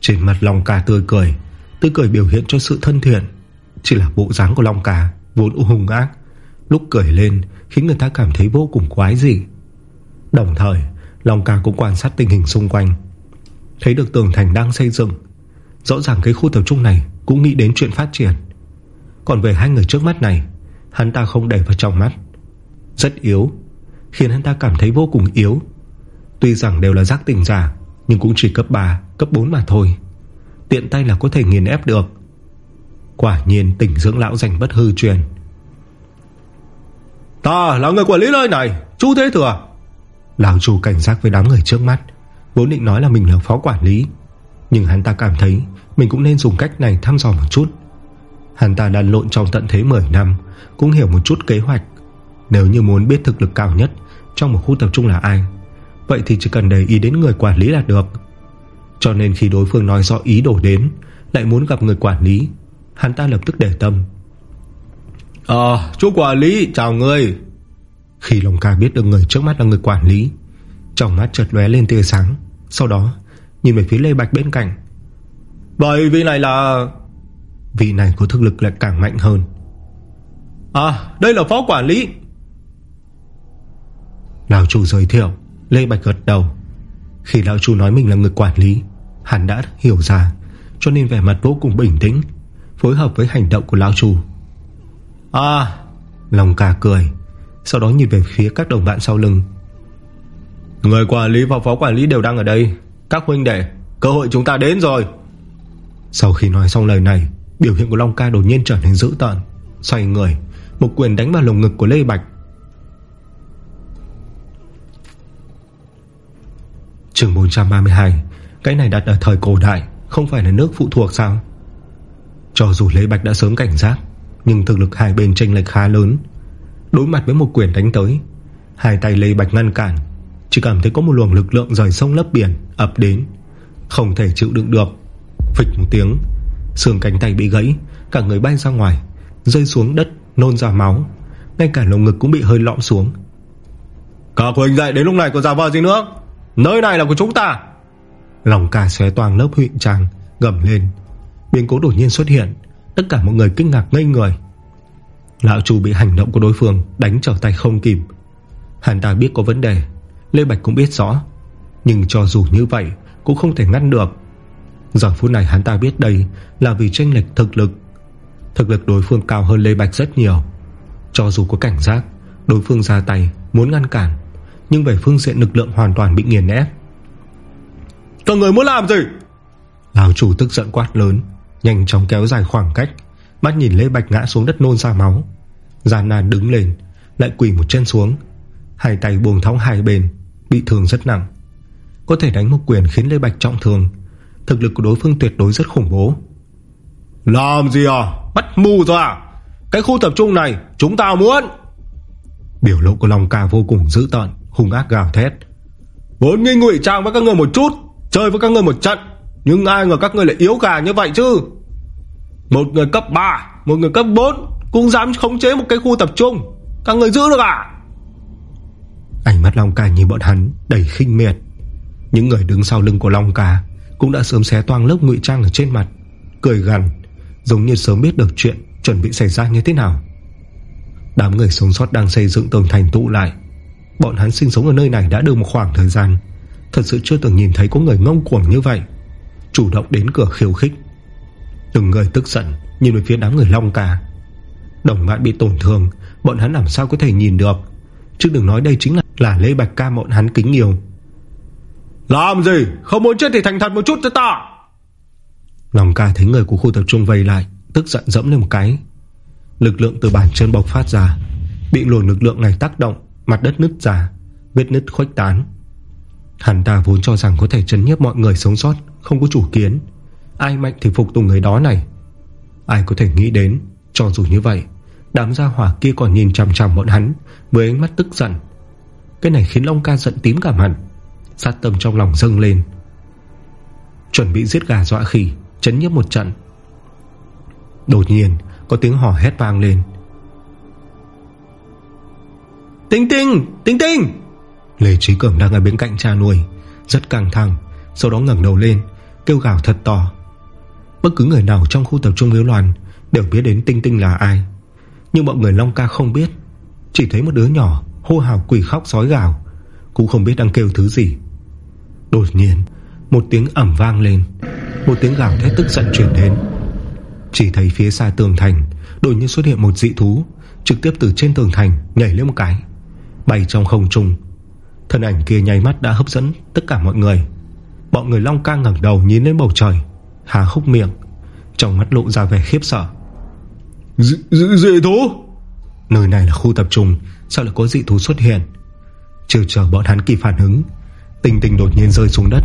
Trên mặt Long Ca tươi cười Tươi cười biểu hiện cho sự thân thiện. Chỉ là bộ dáng của Long Ca Vốn hung ác, Lúc cười lên khiến người ta cảm thấy vô cùng quái dị. Đồng thời, Long Ca cũng quan sát tình hình xung quanh, Thấy được tường thành đang xây dựng. Rõ ràng cái khu tập trung này Cũng nghĩ đến chuyện phát triển. Còn về hai người trước mắt này Hắn ta không để vào trong mắt. Rất yếu Khiến hắn ta cảm thấy vô cùng yếu. Tuy rằng đều là giác tỉnh giả Nhưng cũng chỉ cấp 3, cấp 4 mà thôi. Tiện tay là có thể nghiền ép được. Quả nhiên tỉnh dưỡng lão dành bất hư truyền. Ta là người quản lý nơi này Chú Thế Thừa. Lão chủ cảnh giác với đám người trước mắt Vốn định nói là mình là phó quản lý. Nhưng hắn ta cảm thấy Mình cũng nên dùng cách này thăm dò một chút. Hắn ta đàn lộn trong tận thế 10 năm Cũng hiểu một chút kế hoạch. Nếu như muốn biết thực lực cao nhất Trong một khu tập trung là ai Vậy thì chỉ cần để ý đến người quản lý là được. Cho nên khi đối phương nói rõ ý đồ đến Lại muốn gặp người quản lý Hắn ta lập tức để tâm. Ờ chú quản lý chào người. Khi Long ca biết được người trước mắt là người quản lý Trong mắt chợt lóe lên tia sáng. Sau đó nhìn về phía Lê Bạch bên cạnh. Vậy vị này là Vị này có thực lực lại càng mạnh hơn. À đây là phó quản lý. Lão chủ giới thiệu Lê Bạch gật đầu. Khi lão chủ nói mình là người quản lý Hắn đã hiểu ra Cho nên vẻ mặt vô cùng bình tĩnh Phối hợp với hành động của lão chủ. À. Lòng cả cười Sau đó nhìn về phía các đồng bạn sau lưng. Người quản lý và phó quản lý đều đang ở đây. Các huynh đệ Cơ hội chúng ta đến rồi. Sau khi nói xong lời này Biểu hiện của Long ca đột nhiên trở nên dữ tợn, Xoay người, Một quyền đánh vào lồng ngực của Lê Bạch. Trường 432 Cái này đặt ở thời cổ đại, Không phải là nước phụ thuộc sao? Cho dù Lê Bạch đã sớm cảnh giác, Nhưng thực lực hai bên chênh lệch khá lớn. Đối mặt với một quyền đánh tới, Hai tay Lê Bạch ngăn cản, Chỉ cảm thấy có một luồng lực lượng rời sông lấp biển, ập đến, Không thể chịu đựng được. Phịch một tiếng Xương cánh tay bị gãy Cả người bay ra ngoài Rơi xuống đất nôn ra máu. Ngay cả lồng ngực cũng bị hơi lõm xuống. Cả huynh dậy đến lúc này còn giả vờ gì nữa? Nơi này là của chúng ta. Lòng ca xé toàn lớp huyện trang Gầm lên. Biến cố đột nhiên xuất hiện Tất cả mọi người kinh ngạc ngây người. Lão chủ bị hành động của đối phương Đánh trở tay không kịp. Hắn ta biết có vấn đề Lê Bạch cũng biết rõ. Nhưng cho dù như vậy Cũng không thể ngăn được Giờ phút này hắn ta biết đây Là vì tranh lệch thực lực. Thực lực đối phương cao hơn Lê Bạch rất nhiều. Cho dù có cảnh giác Đối phương ra tay muốn ngăn cản Nhưng về phương diện lực lượng hoàn toàn bị nghiền ép. Các người muốn làm gì? Lào chủ tức giận quát lớn Nhanh chóng kéo dài khoảng cách Mắt nhìn Lê Bạch ngã xuống đất nôn ra máu. Gian nan đứng lên Lại quỳ một chân xuống. Hai tay buông thõng hai bên Bị thương rất nặng. Có thể đánh một quyền khiến Lê Bạch trọng thương Thực lực của đối phương tuyệt đối rất khủng bố. Làm gì à? Bắt mù rồi à? Cái khu tập trung này chúng ta muốn. Biểu lộ của Long ca vô cùng dữ tợn Hùng ác gào thét. Vốn nghi ngụy trang với các người một chút Chơi với các người một trận Nhưng ai ngờ các người lại yếu gà như vậy chứ? Một người cấp 3 Một người cấp 4 Cũng dám khống chế một cái khu tập trung. Các người giữ được à? Ánh mắt Long ca nhìn bọn hắn Đầy khinh miệt. Những người đứng sau lưng của Long ca cũng đã sớm xé toang lớp ngụy trang ở trên mặt Cười gần Giống như sớm biết được chuyện Chuẩn bị xảy ra như thế nào. Đám người sống sót đang xây dựng tường thành tụ lại. Bọn hắn sinh sống ở nơi này đã được một khoảng thời gian. Thật sự chưa từng nhìn thấy có người ngông cuồng như vậy Chủ động đến cửa khiêu khích. Từng người tức giận Nhìn về phía đám người long cả Đồng bạn bị tổn thương Bọn hắn làm sao có thể nhìn được? Chứ đừng nói đây chính là, là Lê Bạch Ca bọn hắn kính yêu. Làm gì? Không muốn chết thì thành thật một chút cho ta. Lòng ca thấy người của khu tập trung vây lại, Tức giận dẫm lên một cái. Lực lượng từ bàn chân bộc phát ra, Bị luồng lực lượng này tác động, Mặt đất nứt ra, Vết nứt khuếch tán. Hắn ta vốn cho rằng có thể chấn nhiếp mọi người sống sót, Không có chủ kiến. Ai mạnh thì phục tùng người đó này. Ai có thể nghĩ đến, Cho dù như vậy, Đám gia hỏa kia còn nhìn chằm chằm bọn hắn, Với ánh mắt tức giận. Cái này khiến Long ca giận tím cả mặt. Sát tâm trong lòng dâng lên. Chuẩn bị giết gà dọa khỉ, Chấn nhiếp một trận. Đột nhiên, có tiếng hò hét vang lên. Tinh tinh Tinh tinh! Lê Trí Cẩm đang ở bên cạnh cha nuôi, Rất căng thẳng, Sau đó ngẩng đầu lên, Kêu gào thật to. Bất cứ người nào trong khu tập trung miếu loàn Đều biết đến Tinh Tinh là ai. Nhưng mọi người Long Ca không biết, Chỉ thấy một đứa nhỏ hô hào quỷ khóc sói gào, Cũng không biết đang kêu thứ gì. Đột nhiên Một tiếng ẩm vang lên. Một tiếng gào thét tức giận chuyển đến. Chỉ thấy phía xa tường thành Đột nhiên xuất hiện một dị thú Trực tiếp từ trên tường thành nhảy lên một cái Bay trong không trung. Thân ảnh kia nháy mắt đã hấp dẫn tất cả mọi người. Bọn người long ca ngẩng đầu nhìn lên bầu trời Hà khúc miệng Trong mắt lộ ra vẻ khiếp sợ. Dị, dị, thú? Nơi này là khu tập trung Sao lại có dị thú xuất hiện? Chưa chờ bọn hắn kịp phản ứng Tình tình đột nhiên rơi xuống đất.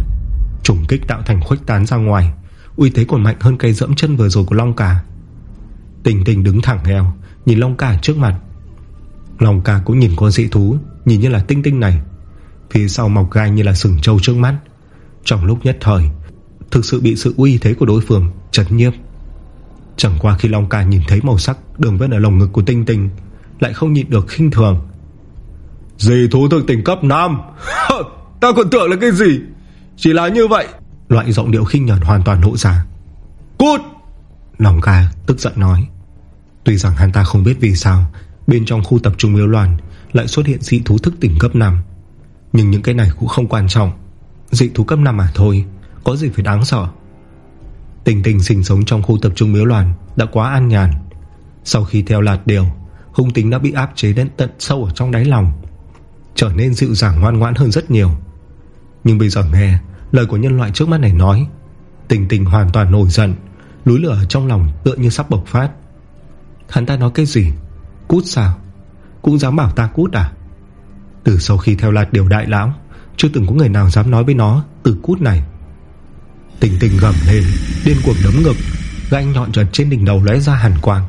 Trùng kích tạo thành khuếch tán ra ngoài. Uy thế còn mạnh hơn cây dẫm chân vừa rồi của Long Cả. Tình tình đứng thẳng heo, Nhìn Long Cả trước mặt. Long Cả cũng nhìn con dị thú Nhìn như là tinh tinh này. Phía sau mọc gai như là sừng trâu trước mắt. Trong lúc nhất thời Thực sự bị sự uy thế của đối phương chấn nhiếp. Chẳng qua khi Long Cả nhìn thấy màu sắc Đường vết ở lồng ngực của tinh tinh Lại không nhịn được khinh thường. Dị thú thực tình cấp 5 Ta còn tưởng là cái gì? Chỉ là như vậy. Loại giọng điệu khinh nhờn hoàn toàn lộ ra. Cút! Long ca tức giận nói. Tuy rằng hắn ta không biết vì sao Bên trong khu tập trung miếu loạn Lại xuất hiện dị thú thức tỉnh cấp 5 Nhưng những cái này cũng không quan trọng. Dị thú cấp 5 mà thôi Có gì phải đáng sợ? Tình tình sinh sống trong khu tập trung miếu loạn Đã quá an nhàn. Sau khi theo lạt điều Hung tính đã bị áp chế đến tận sâu ở trong đáy lòng. Trở nên dịu dàng ngoan ngoãn hơn rất nhiều nhưng bây giờ nghe, Lời của nhân loại trước mắt này nói, Tình tình hoàn toàn nổi giận, Núi lửa trong lòng tựa như sắp bộc phát. Hắn ta nói cái gì? Cút sao? Cũng dám bảo ta cút à? Từ sau khi theo lạc điều đại lão, Chưa từng có người nào dám nói với nó Từ cút này. Tình tình gầm lên, Điên cuồng đấm ngực Ganh nhọn trật trên đỉnh đầu lóe ra hàn quang.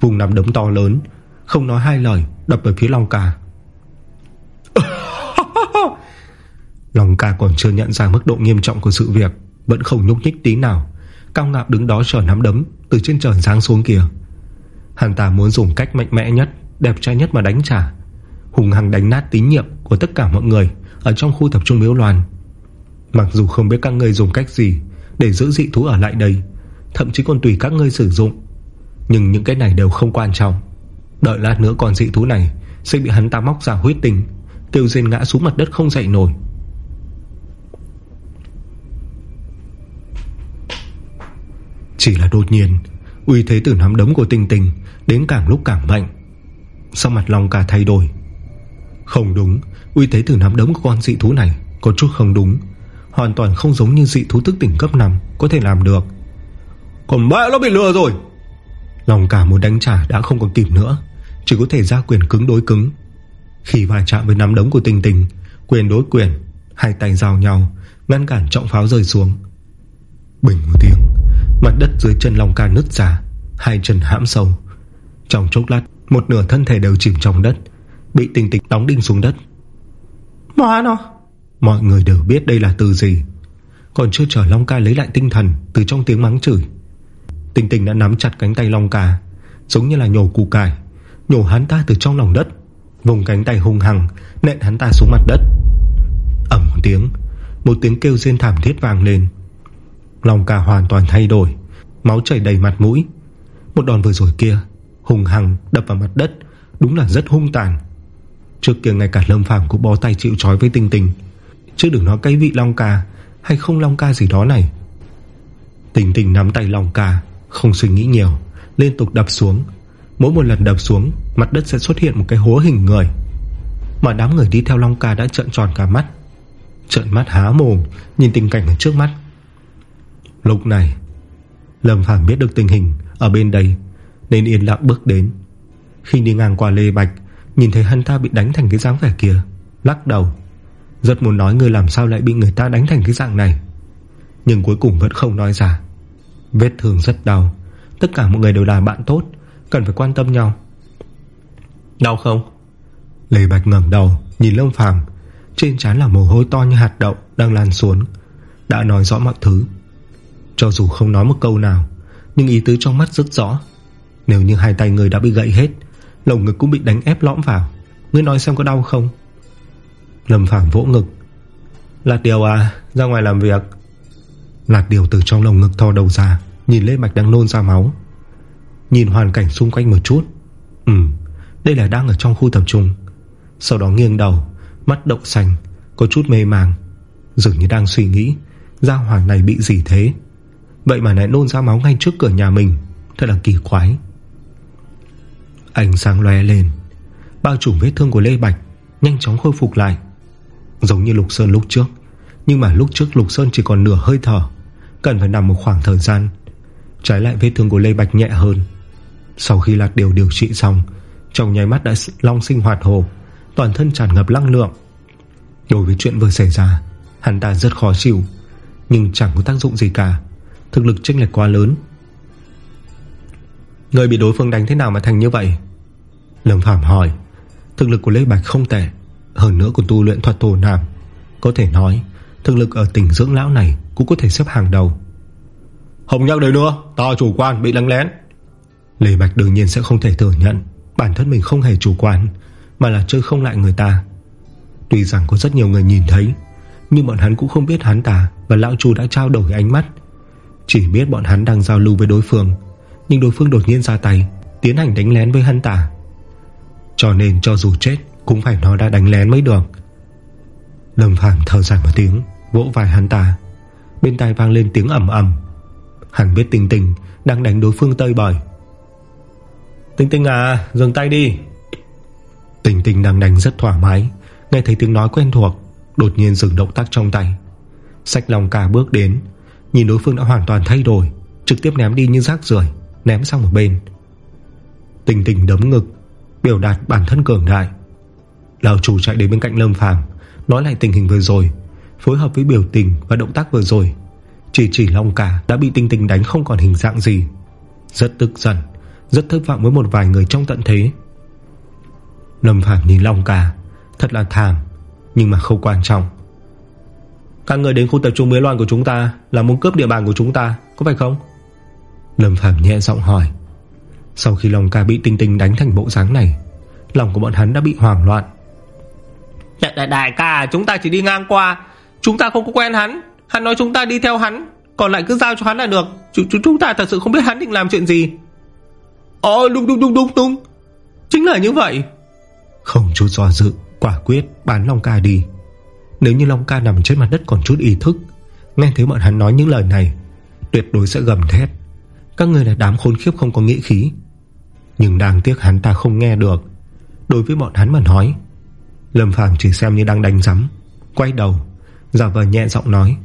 Vùng nằm đấm to lớn, Không nói hai lời, đập về phía Long cà lòng Ca còn chưa nhận ra mức độ nghiêm trọng của sự việc, Vẫn không nhúc nhích tí nào. Cao ngạo đứng đó chờ nắm đấm, Từ trên trời giáng xuống kìa. Hắn ta muốn dùng cách mạnh mẽ nhất, Đẹp trai nhất mà đánh trả. Hùng hằng đánh nát tín nhiệm của tất cả mọi người Ở trong khu tập trung miếu loàn Mặc dù không biết các ngươi dùng cách gì Để giữ dị thú ở lại đây, Thậm chí còn tùy các ngươi sử dụng, Nhưng những cái này đều không quan trọng. Đợi lát nữa còn dị thú này Sẽ bị hắn ta móc ra huyết tình Kêu rên ngã xuống mặt đất không dậy nổi. Chỉ là đột nhiên, Uy thế từ nắm đấm của tình tình Đến càng lúc càng mạnh. Sau mặt lòng cả thay đổi. Không đúng, Uy thế từ nắm đấm của con dị thú này Có chút không đúng, Hoàn toàn không giống như dị thú thức tỉnh cấp 5 Có thể làm được. Còn mẹ nó bị lừa rồi! Lòng cả muốn đánh trả đã không còn kịp nữa, Chỉ có thể ra quyền cứng đối cứng. Khi va chạm với nắm đấm của tình tình Quyền đối quyền, Hai tay giao nhau, Ngăn cản trọng pháo rơi xuống. Bình một tiếng. Mặt đất dưới chân Long ca nứt ra Hai chân hãm sâu. Trong chốc lát Một nửa thân thể đều chìm trong đất Bị tình tình đóng đinh xuống đất. Mà nó? Mọi người đều biết đây là từ gì. Còn chưa chờ Long ca lấy lại tinh thần Từ trong tiếng mắng chửi Tình tình đã nắm chặt cánh tay Long ca Giống như là nhổ củ cải Nhổ hắn ta từ trong lòng đất Vùng cánh tay hung hăng Nện hắn ta xuống mặt đất. Ẩm một tiếng Một tiếng kêu rên thảm thiết vang lên Long ca hoàn toàn thay đổi, Máu chảy đầy mặt mũi. Một đòn vừa rồi kia Hùng hằng đập vào mặt đất, Đúng là rất hung tàn. Trước kia ngay cả lâm phàm cũng bó tay chịu trói với tinh tình Chứ đừng nói cái vị Long ca Hay không Long ca gì đó này. Tình tình nắm tay Long ca, Không suy nghĩ nhiều, Liên tục đập xuống. Mỗi một lần đập xuống, Mặt đất sẽ xuất hiện một cái hố hình người. Mà đám người đi theo Long ca đã trợn tròn cả mắt. Trợn mắt há mồm, Nhìn tình cảnh ở trước mắt. Lúc này Lâm Phàm biết được tình hình Ở bên đây Nên yên lặng bước đến. Khi đi ngang qua Lê Bạch Nhìn thấy hắn ta bị đánh thành cái dáng vẻ kia Lắc đầu Rất muốn nói người làm sao lại bị người ta đánh thành cái dạng này. Nhưng cuối cùng vẫn không nói ra. Vết thương rất đau Tất cả mọi người đều là bạn tốt Cần phải quan tâm nhau. Đau không? Lê Bạch ngẩng đầu Nhìn Lâm Phàm Trên trán là mồ hôi to như hạt đậu Đang lan xuống Đã nói rõ mọi thứ cho dù không nói một câu nào, Nhưng ý tứ trong mắt rất rõ. Nếu như hai tay người đã bị gãy hết, Lồng ngực cũng bị đánh ép lõm vào, Ngươi nói xem có đau không? Lâm Phàm vỗ ngực. Lạc Điều à ra ngoài làm việc. Lạc Điều từ trong lồng ngực thò đầu ra, Nhìn Lê Mạch đang nôn ra máu. Nhìn hoàn cảnh xung quanh một chút. Ừ Đây là đang ở trong khu tập trung. Sau đó nghiêng đầu, Mắt động xanh, Có chút mê màng Dường như đang suy nghĩ Gia hỏa này bị gì thế? Vậy mà lại nôn ra máu ngay trước cửa nhà mình. Thật là kỳ quái. Ánh sáng lóe lên. Bao trùm vết thương của Lê Bạch Nhanh chóng khôi phục lại. Giống như Lục Sơn lúc trước. Nhưng mà lúc trước Lục Sơn chỉ còn nửa hơi thở. Cần phải nằm một khoảng thời gian. Trái lại vết thương của Lê Bạch nhẹ hơn. Sau khi Lạc Điều điều trị xong, Trong nháy mắt đã long sinh hoạt hồ. Toàn thân tràn ngập năng lượng. Đối với chuyện vừa xảy ra, Hắn ta rất khó chịu. Nhưng chẳng có tác dụng gì cả. Thực lực chênh lệch quá lớn. Người bị đối phương đánh thế nào mà thành như vậy? Lâm Phạm hỏi. Thực lực của Lê Bạch không tệ, Hơn nữa còn tu luyện thuật thổ nam Có thể nói, Thực lực ở tỉnh dưỡng lão này Cũng có thể xếp hàng đầu. Không nhắc đấy nữa to chủ quan bị lắng lén. Lê Bạch đương nhiên sẽ không thể thừa nhận, Bản thân mình không hề chủ quan, Mà là chơi không lại người ta. Tuy rằng có rất nhiều người nhìn thấy, Nhưng bọn hắn cũng không biết hắn ta Và lão chủ đã trao đổi ánh mắt chỉ biết bọn hắn đang giao lưu với đối phương, Nhưng đối phương đột nhiên ra tay, Tiến hành đánh lén với hắn ta. Cho nên cho dù chết, Cũng phải nó đã đánh lén mới được. Lâm Phàm thở dài một tiếng, Vỗ vai hắn ta. Bên tai vang lên tiếng ẩm ẩm Hắn biết tình tình đang đánh đối phương tơi bời. Tình tình à Dừng tay đi. Tình tình đang đánh rất thoải mái, Nghe thấy tiếng nói quen thuộc, Đột nhiên dừng động tác trong tay. Sách lòng cả bước đến Nhìn đối phương đã hoàn toàn thay đổi, Trực tiếp ném đi như rác rưởi, Ném sang một bên. Tình tình đấm ngực, Biểu đạt bản thân cường đại. Lão chủ chạy đến bên cạnh Lâm Phàm, Nói lại tình hình vừa rồi, Phối hợp với biểu tình và động tác vừa rồi. Chỉ chỉ Long cả đã bị tinh tình đánh không còn hình dạng gì. Rất tức giận, Rất thất vọng với một vài người trong tận thế. Lâm Phàm nhìn Long cả, Thật là thảm, Nhưng mà không quan trọng các người đến khu tập trung miếu loạn của chúng ta Là muốn cướp địa bàn của chúng ta có phải không? Lâm Phàm nhẹ giọng hỏi. Sau khi Long ca bị Tinh Tinh đánh thành bộ dáng này Lòng của bọn hắn đã bị hoảng loạn. Đại, đại, đại ca chúng ta chỉ đi ngang qua. Chúng ta không có quen hắn. Hắn nói chúng ta đi theo hắn. Còn lại cứ giao cho hắn là được. Ch Chúng ta thật sự không biết hắn định làm chuyện gì. Ồ đúng đúng đúng đúng đúng. Chính là như vậy. Không chút do dự Quả quyết bán Long ca đi nếu như Long ca nằm trên mặt đất còn chút ý thức, Nghe thấy bọn hắn nói những lời này, Tuyệt đối sẽ gầm thét. Các người là đám khốn khiếp không có nghĩa khí. Nhưng đáng tiếc hắn ta không nghe được. Đối với bọn hắn mà nói, Lâm Phàm chỉ xem như đang đánh giấm, Quay đầu, Giả vờ nhẹ giọng nói.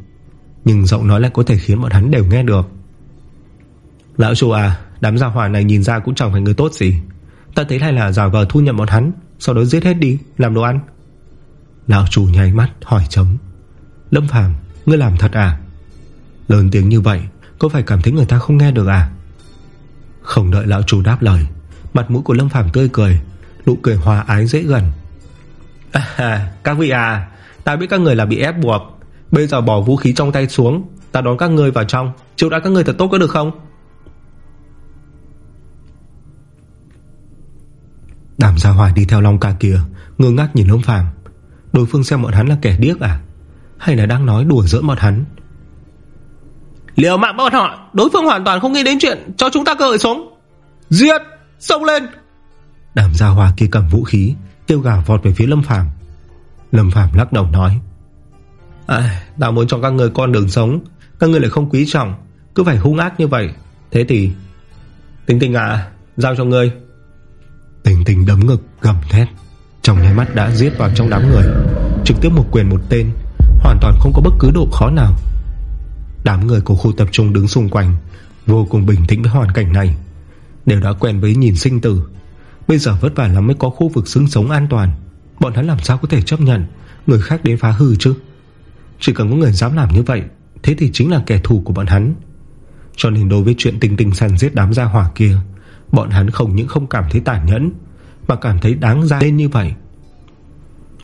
Nhưng giọng nói lại có thể khiến bọn hắn đều nghe được. Lão chú à Đám gia hỏa này nhìn ra cũng chẳng phải người tốt gì. Ta thấy hay là giả vờ thu nhận bọn hắn, Sau đó giết hết đi, Làm đồ ăn. Lão chủ nháy mắt hỏi chấm Lâm Phàm Ngươi làm thật à? Lớn tiếng như vậy Có phải cảm thấy người ta không nghe được à? Không đợi lão chủ đáp lời Mặt mũi của Lâm Phàm tươi cười Nụ cười hòa ái dễ gần. À, Các vị à Ta biết các người là bị ép buộc. Bây giờ bỏ vũ khí trong tay xuống Ta đón các người vào trong Chịu đã các người thật tốt có được không? Đàm gia hòa đi theo Long ca kia Ngơ ngác nhìn Lâm Phàm Đối phương xem bọn hắn là kẻ điếc à? Hay là đang nói đùa giỡn bọn hắn? Liều mạng bọn họ Đối phương hoàn toàn không nghĩ đến chuyện Cho chúng ta cơ hội sống. Giết Xông lên. Đàm gia hòa kia cầm vũ khí Tiêu gào vọt về phía Lâm Phàm. Lâm Phàm lắc đầu nói à, Tao muốn cho các người con đường sống Các người lại không quý trọng Cứ phải hung ác như vậy. Thế thì Tình tình à Giao cho ngươi. Tình tình đấm ngực gầm thét trong nháy mắt đã giết vào trong đám người. Trực tiếp một quyền một tên, Hoàn toàn không có bất cứ độ khó nào. Đám người của khu tập trung đứng xung quanh, Vô cùng bình tĩnh với hoàn cảnh này. Đều đã quen với nhìn sinh tử. Bây giờ vất vả lắm mới có khu vực xứng sống an toàn. Bọn hắn làm sao có thể chấp nhận Người khác đến phá hư chứ? Chỉ cần có người dám làm như vậy, Thế thì chính là kẻ thù của bọn hắn. Cho nên đối với chuyện tình tình săn giết đám gia hỏa kia, Bọn hắn không những không cảm thấy tàn nhẫn mà cảm thấy đáng ra lên như vậy.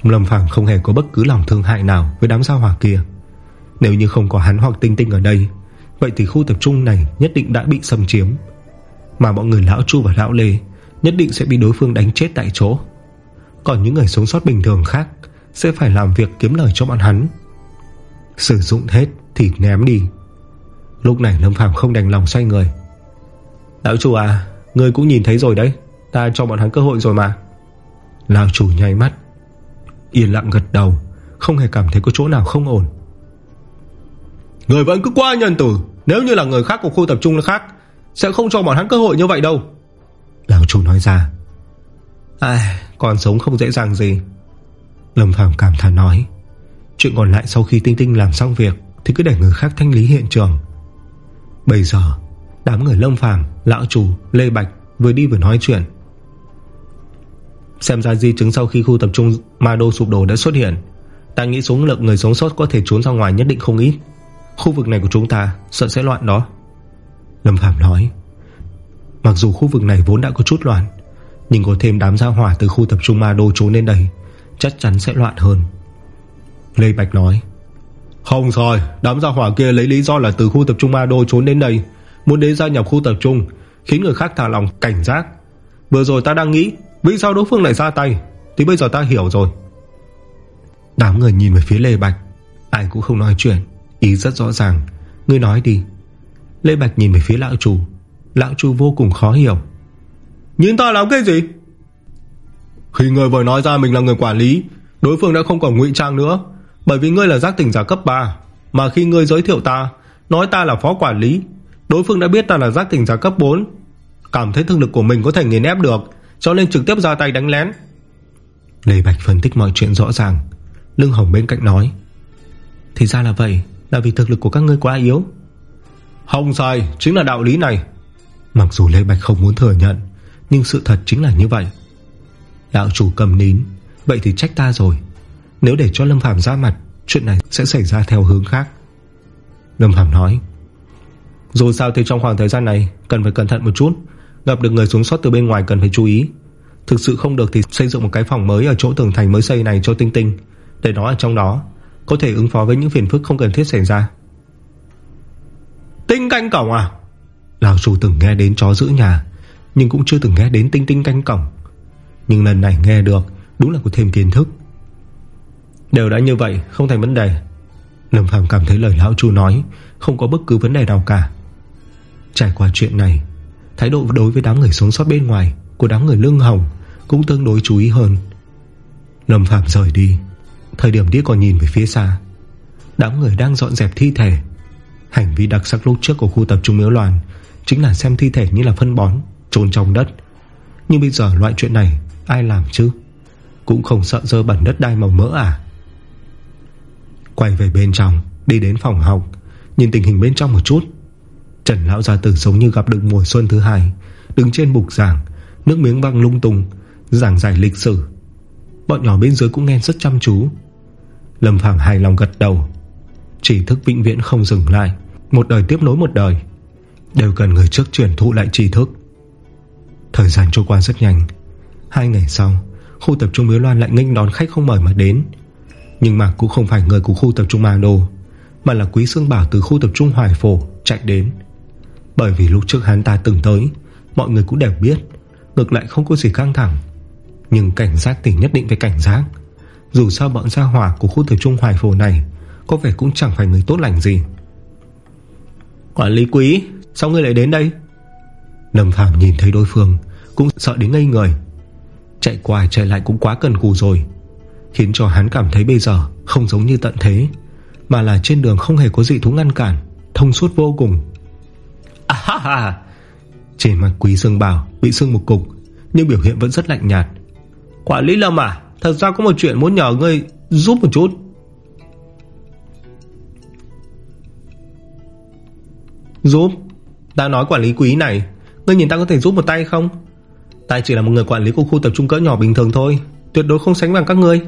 Lâm Phàm không hề có bất cứ lòng thương hại nào Với đám sao hỏa kia. Nếu như không có hắn hoặc tinh tinh ở đây, Vậy thì khu tập trung này nhất định đã bị xâm chiếm. Mà mọi người lão Chu và lão Lê Nhất định sẽ bị đối phương đánh chết tại chỗ. Còn những người sống sót bình thường khác Sẽ phải làm việc kiếm lời cho bọn hắn. Sử dụng hết thì ném đi. Lúc này Lâm Phàm không đành lòng xoay người. Lão Chu à Người cũng nhìn thấy rồi đấy. Ta cho bọn hắn cơ hội rồi mà. Lão chủ nháy mắt Yên lặng gật đầu Không hề cảm thấy có chỗ nào không ổn. Người vẫn cứ qua nhân tử Nếu như là người khác của khu tập trung khác Sẽ không cho bọn hắn cơ hội như vậy đâu. Lão chủ nói ra. Ai, Còn sống không dễ dàng gì. Lâm Phàm cảm thán nói. Chuyện còn lại sau khi Tinh Tinh làm xong việc Thì cứ để người khác thanh lý hiện trường. Bây giờ Đám người Lâm Phàm Lão chủ, Lê Bạch Vừa đi vừa nói chuyện. Xem ra di chứng sau khi khu tập trung Ma Đô sụp đổ đã xuất hiện. Ta nghĩ số lượng người sống sót có thể trốn ra ngoài nhất định không ít. Khu vực này của chúng ta, Sợ sẽ loạn đó. Lâm Phạm nói. Mặc dù khu vực này vốn đã có chút loạn, Nhưng có thêm đám gia hỏa từ khu tập trung Ma Đô trốn lên đây, Chắc chắn sẽ loạn hơn. Lê Bạch nói. Không rồi Đám gia hỏa kia lấy lý do là từ khu tập trung Ma Đô trốn đến đây, Muốn đến gia nhập khu tập trung, Khiến người khác thả lòng cảnh giác. Vừa rồi ta đang nghĩ vì sao đối phương lại ra tay? Thì bây giờ ta hiểu rồi. Đám người nhìn về phía Lê Bạch. Ai cũng không nói chuyện. Ý rất rõ ràng. Ngươi nói đi. Lê Bạch nhìn về phía lão chủ Lão chủ vô cùng khó hiểu. Nhìn ta làm cái gì? Khi người vừa nói ra mình là người quản lý, Đối phương đã không còn ngụy trang nữa. Bởi vì ngươi là giác tỉnh giả cấp 3 Mà khi ngươi giới thiệu ta, Nói ta là phó quản lý, Đối phương đã biết ta là giác tỉnh giả cấp 4 Cảm thấy thương lực của mình có thể nghiền ép được. Cho nên trực tiếp ra tay đánh lén. Lê Bạch phân tích mọi chuyện rõ ràng. Lưng Hồng bên cạnh nói Thì ra là vậy Là vì thực lực của các ngươi quá yếu. Không sai Chính là đạo lý này. Mặc dù Lê Bạch không muốn thừa nhận Nhưng sự thật chính là như vậy. Đạo chủ cầm nín Vậy thì trách ta rồi. Nếu để cho Lâm Phàm ra mặt Chuyện này sẽ xảy ra theo hướng khác. Lâm Phàm nói Dù sao thì trong khoảng thời gian này Cần phải cẩn thận một chút Gặp được người xuống sót từ bên ngoài cần phải chú ý. Thực sự không được thì xây dựng một cái phòng mới Ở chỗ tường thành mới xây này cho Tinh Tinh. Để nó ở trong đó, Có thể ứng phó với những phiền phức không cần thiết xảy ra. Tinh canh cổng à? Lão chủ từng nghe đến chó giữ nhà, Nhưng cũng chưa từng nghe đến tinh tinh canh cổng. Nhưng lần này nghe được, Đúng là có thêm kiến thức. Đều đã như vậy, không thành vấn đề. Lâm Phàm cảm thấy lời lão chu nói, Không có bất cứ vấn đề nào cả. Trải qua chuyện này Thái độ đối với đám người sống sót bên ngoài Của đám người lưng hồng Cũng tương đối chú ý hơn. Lâm phạm rời đi. Thời điểm đi còn nhìn về phía xa. Đám người đang dọn dẹp thi thể. Hành vi đặc sắc lúc trước của khu tập trung miếu loạn Chính là xem thi thể như là phân bón Trôn trong đất. Nhưng bây giờ loại chuyện này ai làm chứ? Cũng không sợ dơ bẩn đất đai màu mỡ à? Quay về bên trong, Đi đến phòng học. Nhìn tình hình bên trong một chút. Trần Lão Gia Tử giống như gặp được mùa xuân thứ hai, Đứng trên bục giảng, Nước miếng văng lung tung, Giảng giải lịch sử. Bọn nhỏ bên dưới cũng nghe rất chăm chú. Lâm Phàm hài lòng gật đầu. Chỉ thức vĩnh viễn không dừng lại, Một đời tiếp nối một đời, Đều cần người trước truyền thụ lại tri thức. Thời gian trôi qua rất nhanh. Hai ngày sau, Khu tập trung Miếu Loan lại nghênh đón khách không mời mà đến. Nhưng mà cũng không phải người của khu tập trung Ma Đô Mà là Quý Sương Bảo từ khu tập trung Hoài Phổ Chạy đến. Bởi vì lúc trước hắn ta từng tới Mọi người cũng đều biết Ngược lại không có gì căng thẳng. Nhưng cảnh giác thì nhất định phải cảnh giác. Dù sao bọn gia hỏa của khu tập trung Hoài Phổ này Có vẻ cũng chẳng phải người tốt lành gì. Quản lý quý Sao ngươi lại đến đây? Lâm Phàm nhìn thấy đối phương Cũng sợ đến ngây người. Chạy qua chạy lại cũng quá cần cù rồi Khiến cho hắn cảm thấy bây giờ Không giống như tận thế Mà là trên đường không hề có dị thú ngăn cản Thông suốt vô cùng à, ha, ha. Trên mặt quý dương bảo Bị sưng một cục Nhưng biểu hiện vẫn rất lạnh nhạt. Quản lý Lâm à Thật ra có một chuyện muốn nhờ ngươi giúp một chút. Giúp? Ta nói quản lý quý này Ngươi nhìn ta có thể giúp một tay không? Ta chỉ là một người quản lý của khu tập trung cỡ nhỏ bình thường thôi Tuyệt đối không sánh bằng các ngươi.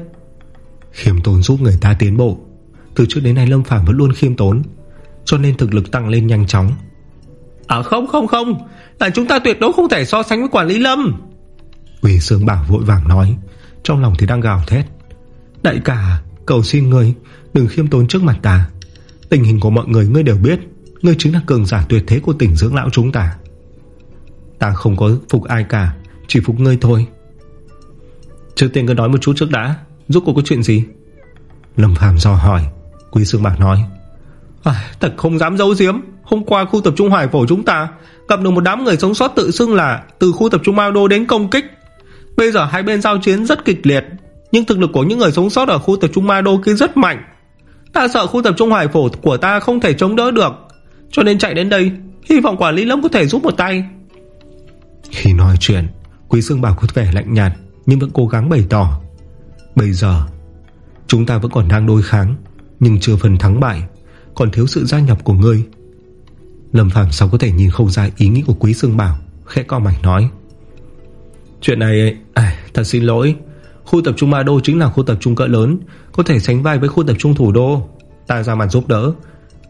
Khiêm tốn giúp người ta tiến bộ. Từ trước đến nay Lâm Phàm vẫn luôn khiêm tốn Cho nên thực lực tăng lên nhanh chóng. À không không không. Là chúng ta tuyệt đối không thể so sánh với quản lý Lâm. Quỷ Sương Bảo vội vàng nói, Trong lòng thì đang gào thét. Đại cả cầu xin ngươi, Đừng khiêm tốn trước mặt ta. Tình hình của mọi người ngươi đều biết, Ngươi chính là cường giả tuyệt thế của tỉnh dưỡng lão chúng ta. Ta không có phục ai cả, Chỉ phục ngươi thôi. Trước tiên cứ nói một chút trước đã Giúp cô có chuyện gì? Lâm Phàm dò hỏi. Quý Sương Bạc nói à, Thật không dám giấu giếm. Hôm qua khu tập trung Hoài Phổ chúng ta Gặp được một đám người sống sót tự xưng là Từ khu tập trung Mao Đô đến công kích. Bây giờ hai bên giao chiến rất kịch liệt Nhưng thực lực của những người sống sót ở khu tập trung Ma Đô kia rất mạnh. Ta sợ khu tập trung Hoài Phổ của ta không thể chống đỡ được Cho nên chạy đến đây Hy vọng quản lý Lâm có thể giúp một tay. Khi nói chuyện Quý Dương Bảo có vẻ lạnh nhạt Nhưng vẫn cố gắng bày tỏ. Bây giờ Chúng ta vẫn còn đang đối kháng Nhưng chưa phần thắng bại. Còn thiếu sự gia nhập của ngươi. Lâm Phàm sao có thể nhìn không ra ý nghĩ của Quý Dương Bảo Khẽ co mảnh nói. Chuyện này à, Thật xin lỗi. Khu tập trung Ma Đô chính là khu tập trung cỡ lớn Có thể sánh vai với khu tập trung thủ đô. Ta ra mặt giúp đỡ.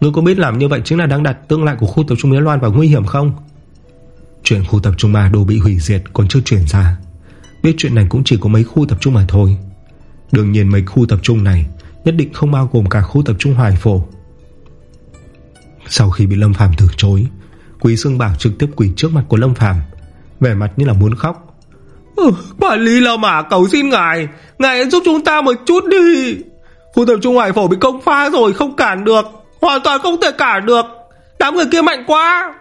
Ngươi có biết làm như vậy chính là đang đặt tương lai của khu tập trung Miến Loan vào nguy hiểm không? Chuyện khu tập trung Ma Đô bị hủy diệt Còn chưa chuyển ra. Biết chuyện này cũng chỉ có mấy khu tập trung mà thôi. Đương nhiên mấy khu tập trung này Nhất định không bao gồm cả khu tập trung Hoài Phổ. Sau khi bị Lâm Phàm từ chối Quý Sương Bảo trực tiếp quỳ trước mặt của Lâm Phàm Vẻ mặt như là muốn khóc. Ừ, Quản lý Lâm à cầu xin ngài Ngài giúp chúng ta một chút đi. Khu tập trung Hoài Phổ bị công phá rồi Không cản được Hoàn toàn không thể cản được. Đám người kia mạnh quá.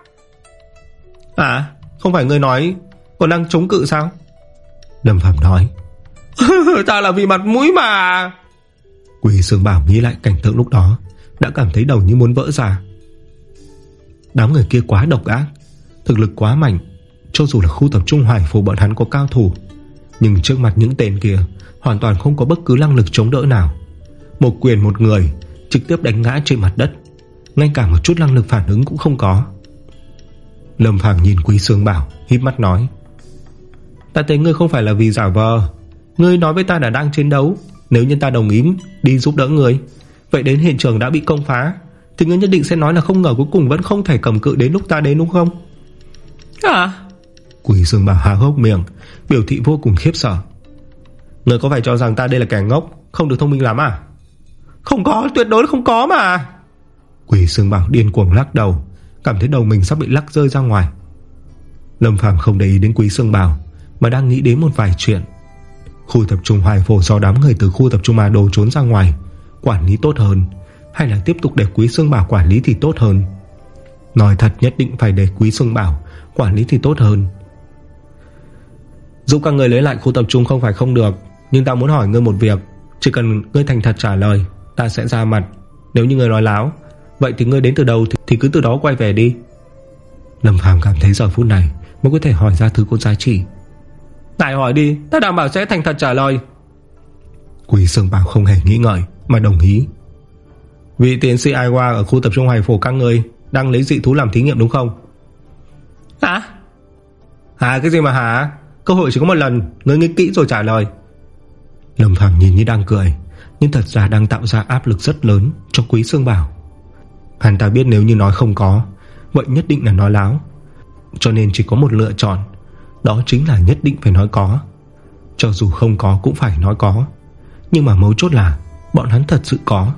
À không phải người nói Còn đang chống cự sao? Lâm Phạm nói. Ta là vì mặt mũi mà. Quỳ Sương Bảo nghĩ lại cảnh tượng lúc đó Đã cảm thấy đầu như muốn vỡ ra Đám người kia quá độc ác, Thực lực quá mạnh, Cho dù là khu tập trung hoài phủ bọn hắn có cao thủ, Nhưng trước mặt những tên kia Hoàn toàn không có bất cứ năng lực chống đỡ nào. Một quyền một người Trực tiếp đánh ngã trên mặt đất, Ngay cả một chút năng lực phản ứng cũng không có. Lâm Phàng nhìn Quý Sương Bảo, híp mắt nói, Ta thấy ngươi không phải là vì giả vờ. Ngươi nói với ta là đang chiến đấu, Nếu như ta đồng ý đi giúp đỡ ngươi, Vậy đến hiện trường đã bị công phá thì ngươi nhất định sẽ nói là không ngờ cuối cùng Vẫn không thể cầm cự đến lúc ta đến đúng không? À Quỷ Dương Bảo hà hốc miệng Biểu thị vô cùng khiếp sợ. Ngươi có phải cho rằng ta đây là kẻ ngốc Không được thông minh lắm à? Không có tuyệt đối không có mà. Quỷ Dương Bảo điên cuồng lắc đầu Cảm thấy đầu mình sắp bị lắc rơi ra ngoài. Lâm Phàm không để ý đến Quý Sương Bảo Mà đang nghĩ đến một vài chuyện. Khu tập trung hoài phổ do đám người từ khu tập trung Ma Đô trốn ra ngoài Quản lý tốt hơn hay là tiếp tục để Quý Sương Bảo quản lý thì tốt hơn? Nói thật nhất định phải để Quý Sương Bảo Quản lý thì tốt hơn. Giúp các người lấy lại khu tập trung không phải không được Nhưng ta muốn hỏi ngươi một việc. Chỉ cần ngươi thành thật trả lời Ta sẽ ra mặt. Nếu như ngươi nói láo Vậy thì ngươi đến từ đâu thì, thì cứ từ đó quay về đi. Lâm Phàm cảm thấy giờ phút này Mới có thể hỏi ra thứ có giá trị. Tại hỏi đi Ta đảm bảo sẽ thành thật trả lời. Quý Sương Bảo không hề nghĩ ngợi Mà đồng ý. Vị tiến sĩ Ai Hoa ở khu tập trung hoài phổ các ngươi Đang lấy dị thú làm thí nghiệm đúng không? Hả? Hả? Cái gì mà hả? Cơ hội chỉ có một lần Ngươi nghĩ kỹ rồi trả lời. Lâm Phàm nhìn như đang cười Nhưng thật ra đang tạo ra áp lực rất lớn Cho Quý Sương Bảo. Hắn ta biết nếu như nói không có Vậy nhất định là nói láo. Cho nên chỉ có một lựa chọn Đó chính là nhất định phải nói có. Cho dù không có cũng phải nói có Nhưng mà mấu chốt là Bọn hắn thật sự có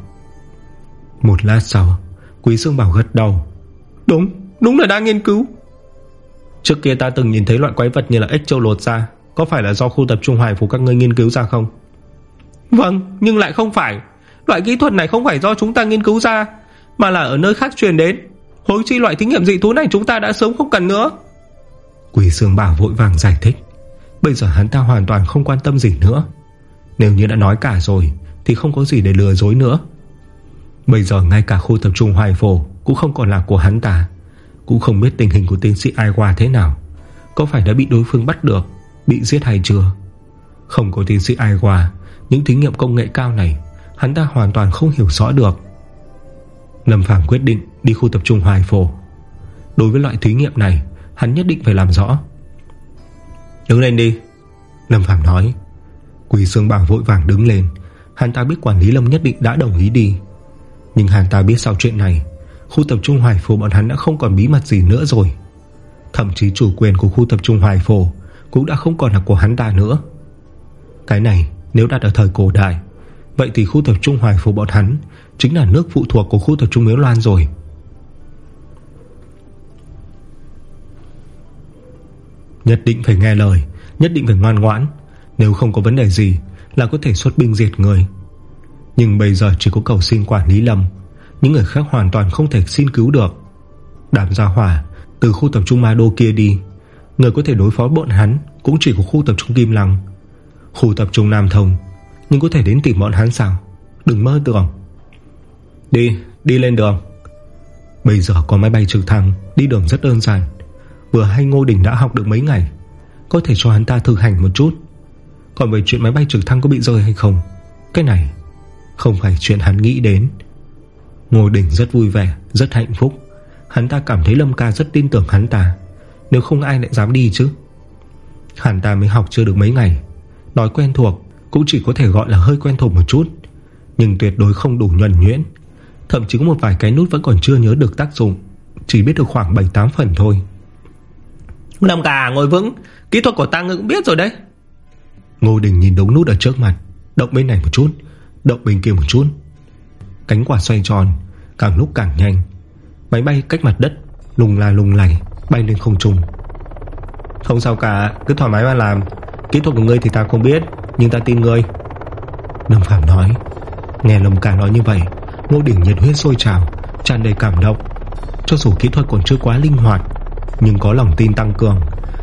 một lát sau Quý Sương Bảo gật đầu. Đúng, đúng là đang nghiên cứu. Trước kia ta từng nhìn thấy loại quái vật như là ếch châu lột ra Có phải là do khu tập trung hoài phủ các ngươi nghiên cứu ra không? Vâng Nhưng lại không phải. Loại kỹ thuật này không phải do chúng ta nghiên cứu ra Mà là ở nơi khác truyền đến. Hối chi loại thí nghiệm dị thú này chúng ta đã sớm không cần nữa. Quỷ Sương Bảo vội vàng giải thích. Bây giờ hắn ta hoàn toàn không quan tâm gì nữa. Nếu như đã nói cả rồi Thì không có gì để lừa dối nữa. Bây giờ ngay cả khu tập trung hoài phổ Cũng không còn là của hắn ta Cũng không biết tình hình của tiến sĩ Ai qua thế nào. Có phải đã bị đối phương bắt được, Bị giết hay chưa? Không có tiến sĩ Ai qua, Những thí nghiệm công nghệ cao này, Hắn ta hoàn toàn không hiểu rõ được. Lâm Phàm quyết định đi khu tập trung Hoài Phổ. Đối với loại thí nghiệm này, Hắn nhất định phải làm rõ. Đứng lên đi, Lâm Phàm nói. Quỳ Sương Bảo vội vàng đứng lên. Hắn ta biết quản lý Lâm nhất định đã đồng ý đi. Nhưng hắn ta biết sau chuyện này, Khu tập trung Hoài Phổ bọn hắn đã không còn bí mật gì nữa rồi. Thậm chí chủ quyền của khu tập trung Hoài Phổ Cũng đã không còn là của hắn ta nữa. Cái này, nếu đặt ở thời cổ đại, Vậy thì khu tập trung Hoài Phổ bọn hắn Chính là nước phụ thuộc của khu tập trung Miếu Loan rồi. Nhất định phải nghe lời, Nhất định phải ngoan ngoãn, Nếu không có vấn đề gì Là có thể xuất binh diệt người. Nhưng bây giờ chỉ có cầu xin quản lý lầm. Những người khác hoàn toàn không thể xin cứu được. Đàm gia hỏa Từ khu tập trung Ma Đô kia đi Người có thể đối phó bọn hắn Cũng chỉ có khu tập trung Kim Lăng. Khu tập trung Nam Thông Nhưng có thể đến tìm bọn hắn sao? Đừng mơ tưởng. Đi, đi lên đường. Bây giờ có máy bay trực thăng Đi đường rất đơn giản. Vừa hay Ngô Đình đã học được mấy ngày Có thể cho hắn ta thực hành một chút. Còn về chuyện máy bay trực thăng có bị rơi hay không? Cái này không phải chuyện hắn nghĩ đến. Ngô Đình rất vui vẻ, rất hạnh phúc. Hắn ta cảm thấy Lâm ca rất tin tưởng hắn ta. Nếu không ai lại dám đi chứ? Hắn ta mới học chưa được mấy ngày. Nói quen thuộc Cũng chỉ có thể gọi là hơi quen thuộc một chút. Nhưng tuyệt đối không đủ nhuần nhuyễn. Thậm chí có một vài cái nút vẫn còn chưa nhớ được tác dụng. Chỉ biết được khoảng 7-8 phần thôi. Lâm cả ngồi vững. Kỹ thuật của ta ngươi cũng biết rồi đấy. Ngô Đình nhìn đống nút ở trước mặt Động bên này một chút Động bên kia một chút. Cánh quả xoay tròn, Càng lúc càng nhanh. Máy bay cách mặt đất, Lùng la lùng lầy, Bay lên không trung. Không sao cả, Cứ thoải mái mà làm. Kỹ thuật của ngươi thì ta không biết, Nhưng ta tin ngươi. Lâm Phạm nói. Nghe Lâm Cả nói như vậy, Ngô Đình nhiệt huyết sôi trào, tràn đầy cảm động. Cho dù kỹ thuật còn chưa quá linh hoạt, Nhưng có lòng tin tăng cường,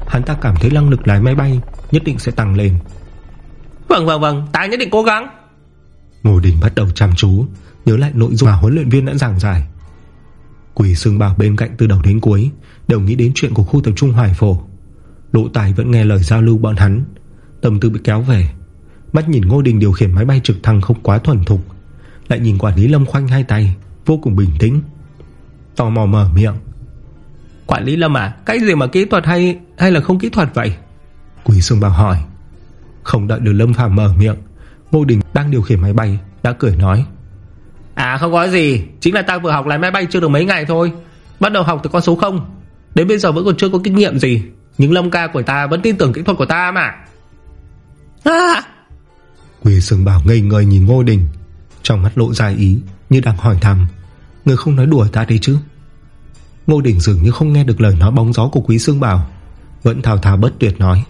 Hắn ta cảm thấy năng lực lái máy bay Nhất định sẽ tăng lên. Vâng vâng vâng ta nhất định cố gắng. Ngô Đình bắt đầu chăm chú Nhớ lại nội dung mà huấn luyện viên đã giảng giải. Quỷ sương bảo bên cạnh từ đầu đến cuối Đều nghĩ đến chuyện của khu tập trung Hoài Phổ. Độ tài vẫn nghe lời giao lưu bọn hắn Tâm tư bị kéo về. Mắt nhìn Ngô Đình điều khiển máy bay trực thăng không quá thuần thục lại nhìn quản lý Lâm khoanh hai tay Vô cùng bình tĩnh Tò mò mở miệng. Quản lý Lâm à Cái gì mà kỹ thuật hay hay là không kỹ thuật vậy? Quỷ Sương Bảo hỏi. Không đợi được Lâm Phàm mở miệng Ngô Đình đang điều khiển máy bay Đã cười nói. À không có gì. Chính là ta vừa học lái máy bay chưa được mấy ngày thôi. Bắt đầu học từ con số 0 Đến bây giờ vẫn còn chưa có kinh nghiệm gì. Nhưng Lâm ca của ta vẫn tin tưởng kỹ thuật của ta mà. À! Quỷ Sương Bảo ngây ngời nhìn Ngô Đình. Trong mắt lộ dài ý Như đang hỏi thăm. Người không nói đùa ta đấy chứ? Ngô Đình dường như không nghe được lời nói bóng gió của Quý Sương Bảo. Vẫn thào thào bất tuyệt nói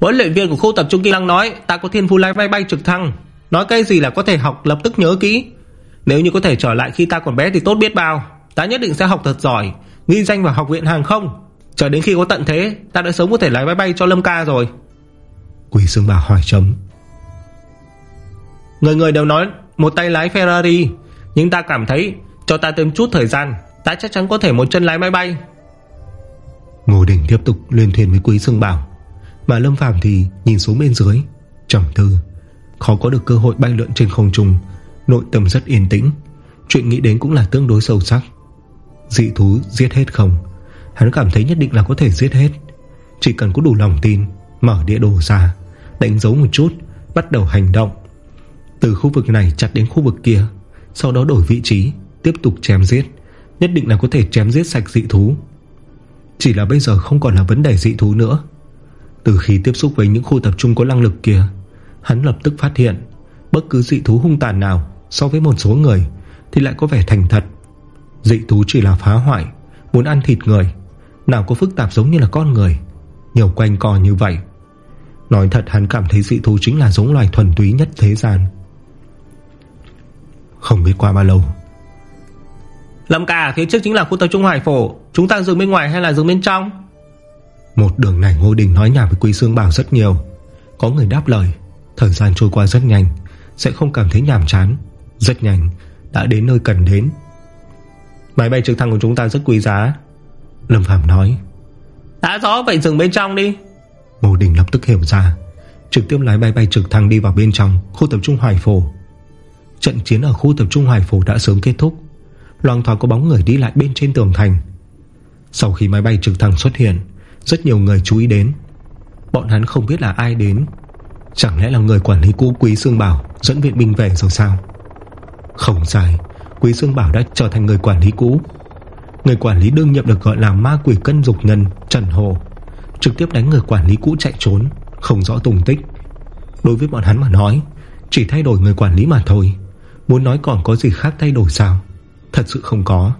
Huấn luyện viên của khu tập trung Kim Lăng nói Ta có thiên phú lái máy bay trực thăng. Nói cái gì là có thể học lập tức nhớ kỹ. Nếu như có thể trở lại khi ta còn bé thì tốt biết bao. Ta nhất định sẽ học thật giỏi Ghi danh vào học viện hàng không. Chờ đến khi có tận thế Ta đã sớm có thể lái máy bay cho Lâm ca rồi. Quỷ Sương Bảo hỏi chấm Người người đều nói Một tay lái Ferrari. Nhưng ta cảm thấy cho ta thêm chút thời gian Ta chắc chắn có thể một chân lái máy bay. Ngô Đình tiếp tục liên thuyền với Quý Sương Bảo mà Lâm Phàm thì nhìn xuống bên dưới, Trầm tư. Khó có được cơ hội bay lượn trên không trung. Nội tâm rất yên tĩnh. Chuyện nghĩ đến cũng là tương đối sâu sắc. Dị thú giết hết không? Hắn cảm thấy nhất định là có thể giết hết. Chỉ cần có đủ lòng tin, Mở địa đồ ra, Đánh dấu một chút, Bắt đầu hành động. Từ khu vực này chặt đến khu vực kia, Sau đó đổi vị trí, Tiếp tục chém giết. Nhất định là có thể chém giết sạch dị thú. Chỉ là bây giờ không còn là vấn đề dị thú nữa. Từ khi tiếp xúc với những khu tập trung có năng lực kia, Hắn lập tức phát hiện Bất cứ dị thú hung tàn nào So với một số người Thì lại có vẻ thành thật. Dị thú chỉ là phá hoại, Muốn ăn thịt người, Nào có phức tạp giống như là con người, Nhiều quanh co như vậy. Nói thật, hắn cảm thấy dị thú chính là giống loài thuần túy nhất thế gian. Không biết qua bao lâu. Lâm cả phía trước chính là khu tập trung Hải Phổ. Chúng ta dừng bên ngoài hay là dừng bên trong? Một đường này Ngô Đình nói nhà với Quý Sương Bảo rất nhiều. Có người đáp lời Thời gian trôi qua rất nhanh Sẽ không cảm thấy nhàm chán. Rất nhanh đã đến nơi cần đến. Máy bay trực thăng của chúng ta rất quý giá Lâm Phạm nói. Đã rõ vậy dừng bên trong đi. Ngô Đình lập tức hiểu ra Trực tiếp lái bay bay trực thăng đi vào bên trong Khu tập trung Hoài Phổ. Trận chiến ở khu tập trung Hoài Phổ đã sớm kết thúc. Loang thoáng có bóng người đi lại bên trên tường thành. Sau khi máy bay trực thăng xuất hiện rất nhiều người chú ý đến. Bọn hắn không biết là ai đến. Chẳng lẽ là người quản lý cũ Quý Sương Bảo Dẫn viện binh về rồi sao? Không sai, Quý Sương Bảo đã trở thành người quản lý cũ. Người quản lý đương nhiệm được gọi là ma quỷ cân dục nhân Trần Hồ. Trực tiếp đánh người quản lý cũ chạy trốn, Không rõ tùng tích. Đối với bọn hắn mà nói, Chỉ thay đổi người quản lý mà thôi. Muốn nói còn có gì khác thay đổi sao? Thật sự không có.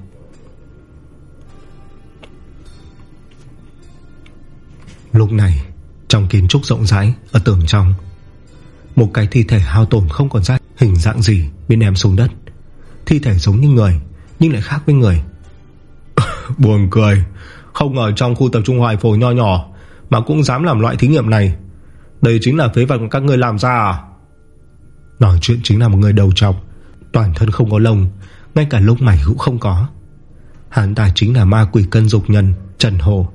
Lúc này, Trong kiến trúc rộng rãi Ở tường trong, Một cái thi thể hao tổn không còn ra hình dạng gì bị ném xuống đất. Thi thể giống như người, Nhưng lại khác với người. Buồn cười, Không ngờ trong khu tập trung hoài phổ nho nhỏ Mà cũng dám làm loại thí nghiệm này. Đây chính là phế vật của các người làm ra à? Nói chuyện chính là một người đầu trọc, Toàn thân không có lông, ngay cả lông mày cũng không có. Hắn ta chính là ma quỷ cân dục nhân Trần Hồ.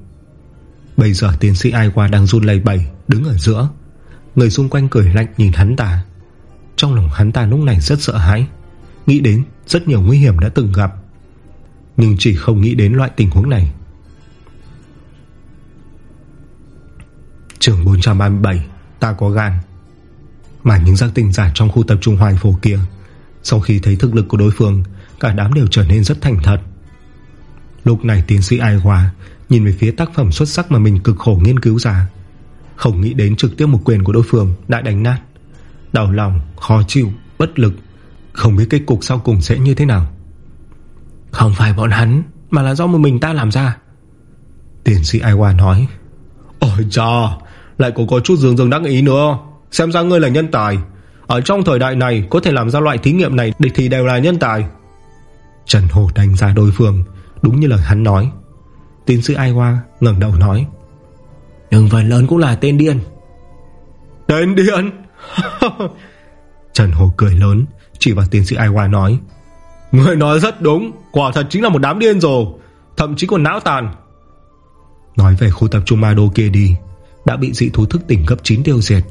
Bây giờ tiến sĩ ai qua đang run lầy bẩy, Đứng ở giữa. Người xung quanh cười lạnh nhìn hắn ta. Trong lòng hắn ta lúc này rất sợ hãi. Nghĩ đến, rất nhiều nguy hiểm đã từng gặp. Nhưng chỉ không nghĩ đến loại tình huống này. Trường 437 Ta có gan. Mà những giác tình giả trong khu tập trung hoài phổ kia, Sau khi thấy thực lực của đối phương, Cả đám đều trở nên rất thành thật. Lúc này tiến sĩ Ai Hòa Nhìn về phía tác phẩm xuất sắc mà mình cực khổ nghiên cứu ra. Không nghĩ đến trực tiếp một quyền của đối phương Đã đánh nát. Đau lòng, khó chịu, bất lực. Không biết kết cục sau cùng sẽ như thế nào. Không phải bọn hắn Mà là do một mình ta làm ra. Tiến sĩ Ai Hòa nói. Ôi cha Lại có có chút dương dương đắc ý nữa. Xem ra ngươi là nhân tài. Ở trong thời đại này có thể làm ra loại thí nghiệm này Địch thì đều là nhân tài. Trần Hồ đánh giá đối phương Đúng như lời hắn nói Tiến sĩ Ai Hoa ngẩng đầu nói. Nhưng phần lớn cũng là tên điên. Tên điên? Trần Hồ cười lớn Chỉ vào tiến sĩ Ai Hoa nói. Người nói rất đúng Quả thật chính là một đám điên rồi Thậm chí còn não tàn. Nói về khu tập trung ma đô kia đi Đã bị dị thú thức tỉnh cấp 9 tiêu diệt